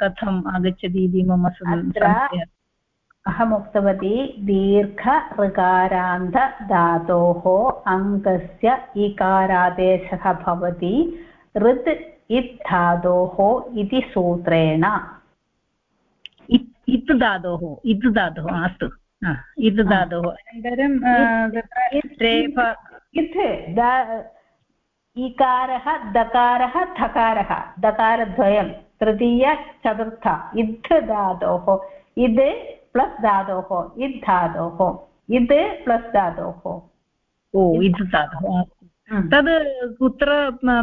कथम् आगच्छति इति मम अहम् उक्तवती दीर्घ ऋकारान्त धातोः अङ्गस्य इकारादेशः भवति ऋत् इत् धातोः इति सूत्रेण। इत् धातोः इत् धातुः अस्तु इत् धातोः अनन्तरं रेफ इत् इकारः दकारः थकारः दकारद्वयं तृतीय चतुर्थ इत् धातोः इद् प्लस् धातोः इद् धातोः इद् प्लस् धातोः ओ इद् धातुः तद् कुत्र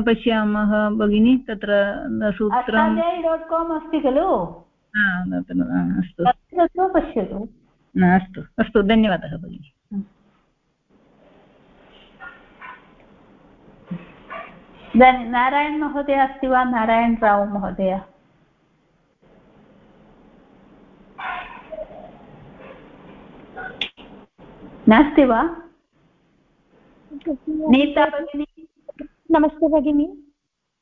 पश्यामः भगिनि तत्र सूत्रं डाट् काम् अस्ति खलु अस्तु. पश्यतु. अस्तु. अस्तु धन्यवादः भगिनि. इदानीं नारायण महोदय अस्ति वा? नारायण राव् महोदय. नास्ति वा? नीता भगिनी? नमस्ते भगिनी.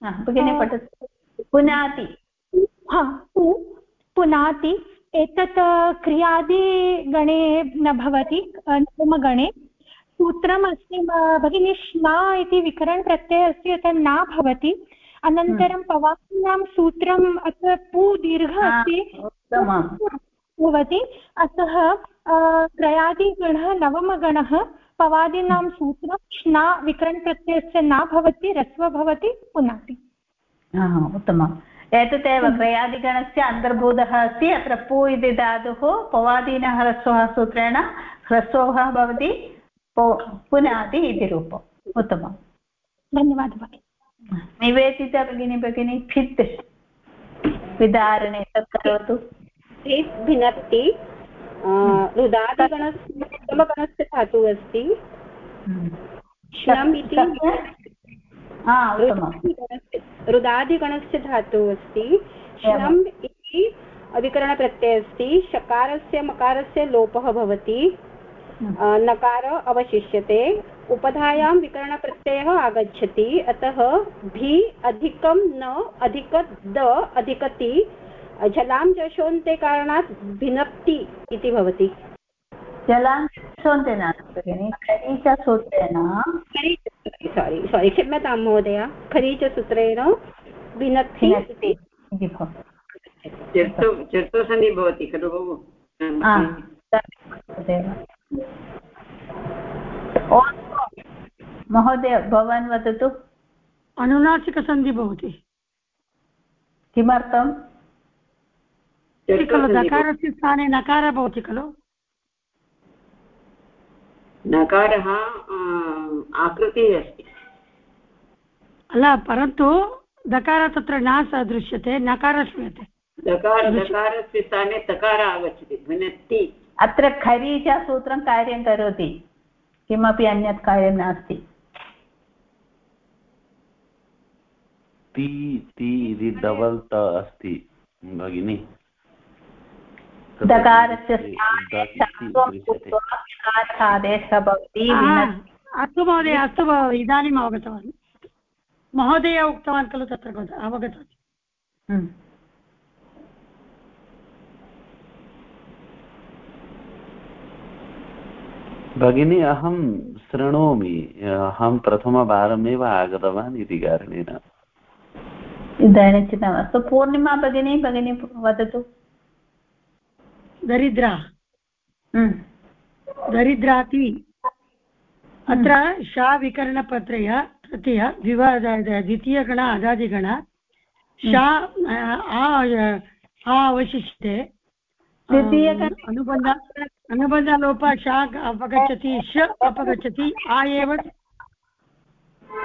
भगिनी पठतु. पुनाति. हा पुनाति एतत् क्रियादिगणे न भवति नवमगणे सूत्रमस्ति भगिनी श्ना इति विकरणप्रत्ययः अस्ति अतः न भवति। अनन्तरं पवादीनां सूत्रम् अत्र पू दीर्घ अस्ति। भवति अतः क्रयादिगणः नवमगणः पवादीनां सूत्रं श्ना विकरणप्रत्ययस्य न भवति ह्रस्व भवति पुनाति। उत्तमम्। एतदेव क्रयादिगणस्य अन्तर्भूतः अस्ति। अत्र पू इति धातुः पवादीनः ह्रस्वः सूत्रेण ह्रस्वः भवति पुनाति इति रूपम्। उत्तमं धन्यवादः निवेदिता भगिनी भगिनी फित् विदारणे तत् करोतु। भिनत्ति रुदादिगणस्य उत्तमगणस्य धातुः अस्ति। श्नम् इति रुदादिगणस्य धातुः अस्ति श्नम् इति अविकरणप्रत्ययः अस्ति शकारस्य मकारस्य लोपः भवति नकार अवशिष्यते उपधायां विकरणप्रत्ययः आगच्छति अतः भी अधिकं न अधिक द अधिकति जलां जशोन्ते कारणात् भिनप्ति इति भवति। जलां जशोन्ते भगिनि खरीचसूत्रेण सारि सारि क्षम्यतां महोदय खरीचसूत्रेण भिनप्ति इति भवति भवति खलु महोदय भवान् वदतु। अनुनासिकसन्धि भवति। किमर्थं खलु दकारस्य स्थाने नकारः भवति खलु। नकारः आकृतिः अस्ति। अल परन्तु दकारः तत्र न दृश्यते नकारः श्रूयते दकार दकारस्य स्थाने तकारः आगच्छति भिनत्ति अत्र खरीचसूत्रं कार्यं करोति किमपि अन्यत् कार्यं नास्ति। ति ति इति डबल् त अस्ति भगिनि। दकारस्य आदेशः भवति अस्तु महोदय अस्तु इदानीम् अवगतवान्। महोदय उक्तवान् खलु तत्र अवगतवती भगिनी अहं शृणोमि। अहं प्रथमवारमेव आगतवान् इति कारणेन। इदानीं चिन्ता मास्तु पूर्णिमा भगिनी भगिनी वदतु। दरिद्रा। दरिद्राति। अत्र शा विकरणपत्रय तृतीय द्विवा द्वितीयगण अदादिगण शा आ अवशिष्टे। अनुबन्ध अनुबन्धलोप शा अपगच्छति श अपगच्छति आ एव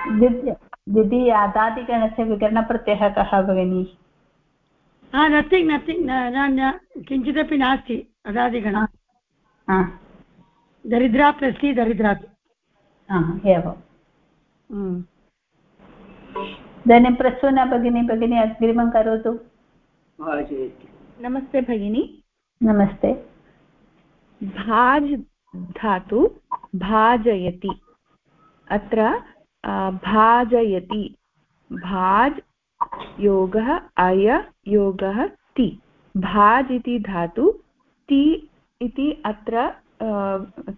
द्वितीय अदादिगणस्य विकरणप्रत्ययः कः भगिनि? हा नथिङ्ग् नथिङ्ग् न किञ्चिदपि नास्ति अदादिगण दरिद्रात् अस्ति दरिद्रात् एवम् इदानीं प्रसूना भगिनी भगिनी अग्रिमं करोतु नमस्ते भगिनी नमस्ते भाज् धातु भाजयति अत्र भाजयति भाज् योगः अय योगः ति। भाज् इति धातु ति इति अत्र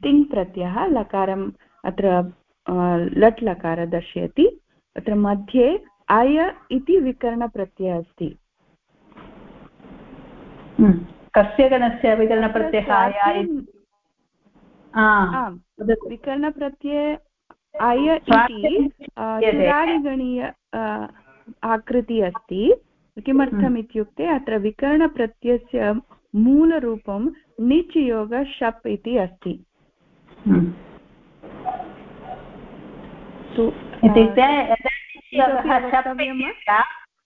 तिङ् प्रत्ययः लकारम् अत्र लट् लकार दर्शयति। अत्र मध्ये अय इति विकरणप्रत्ययः अस्ति। हम्म। कस्य गणस्य विकरणप्रत्ययः विकरणप्रत्यये अय इति चुरादिगणीय आकृति अस्ति। किमर्थम् हम्म। इत्युक्ते अत्र विकरणप्रत्ययस्य मूलरूपं निच् योग शप् इति अस्ति। हम्म।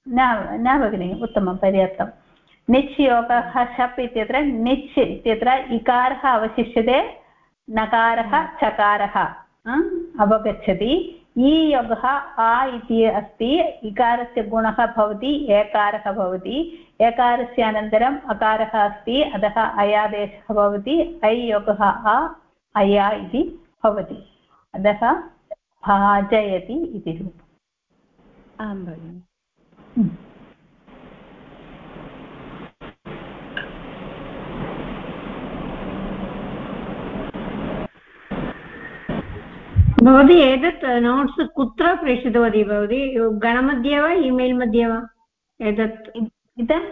न न भगिनि उत्तमं पर्याप्तं। निच् योगः शप् इत्यत्र निच् इत्यत्र इकारः अवशिष्यते नकारः चकारः अवगच्छति। इ योगः आ इति अस्ति इकारस्य गुणः भवति एकारः भवति। एकारस्य अनन्तरम् अकारः अस्ति अतः अयादेशः भवति ऐ योगः आ अया इति भवति। अतः भाजयति इति रूपम्। आं भगिनि। भवती एतत् नोट्स् कुत्र प्रेषितवती भवती? गणमध्ये वा ईमेल् मध्ये वा? एतत् इदं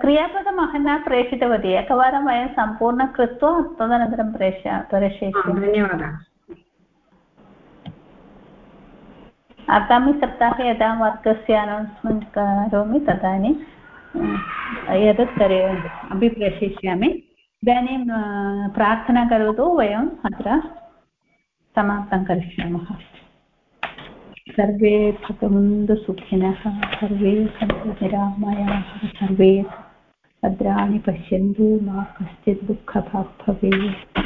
क्रियापदम् अहं न प्रेषितवती. एकवारं वयं सम्पूर्णं कृत्वा तदनन्तरं प्रेष प्रेषयिष्यामि. धन्यवादः. आगामिसप्ताहे यदा वर्गस्य अनौन्स्मेण्ट् करोमि तदानीं एतत् करे अपि प्रेषयिष्यामि. इदानीं प्रार्थना करोतु वयम् अत्र समाप्तं करिष्यामः। सर्वे भगवन्तु सुखिनः, सर्वे सन्तु निरामयाः, सर्वे भद्राणि पश्यन्तु, मा कश्चित् दुःखभाग् भवेत्।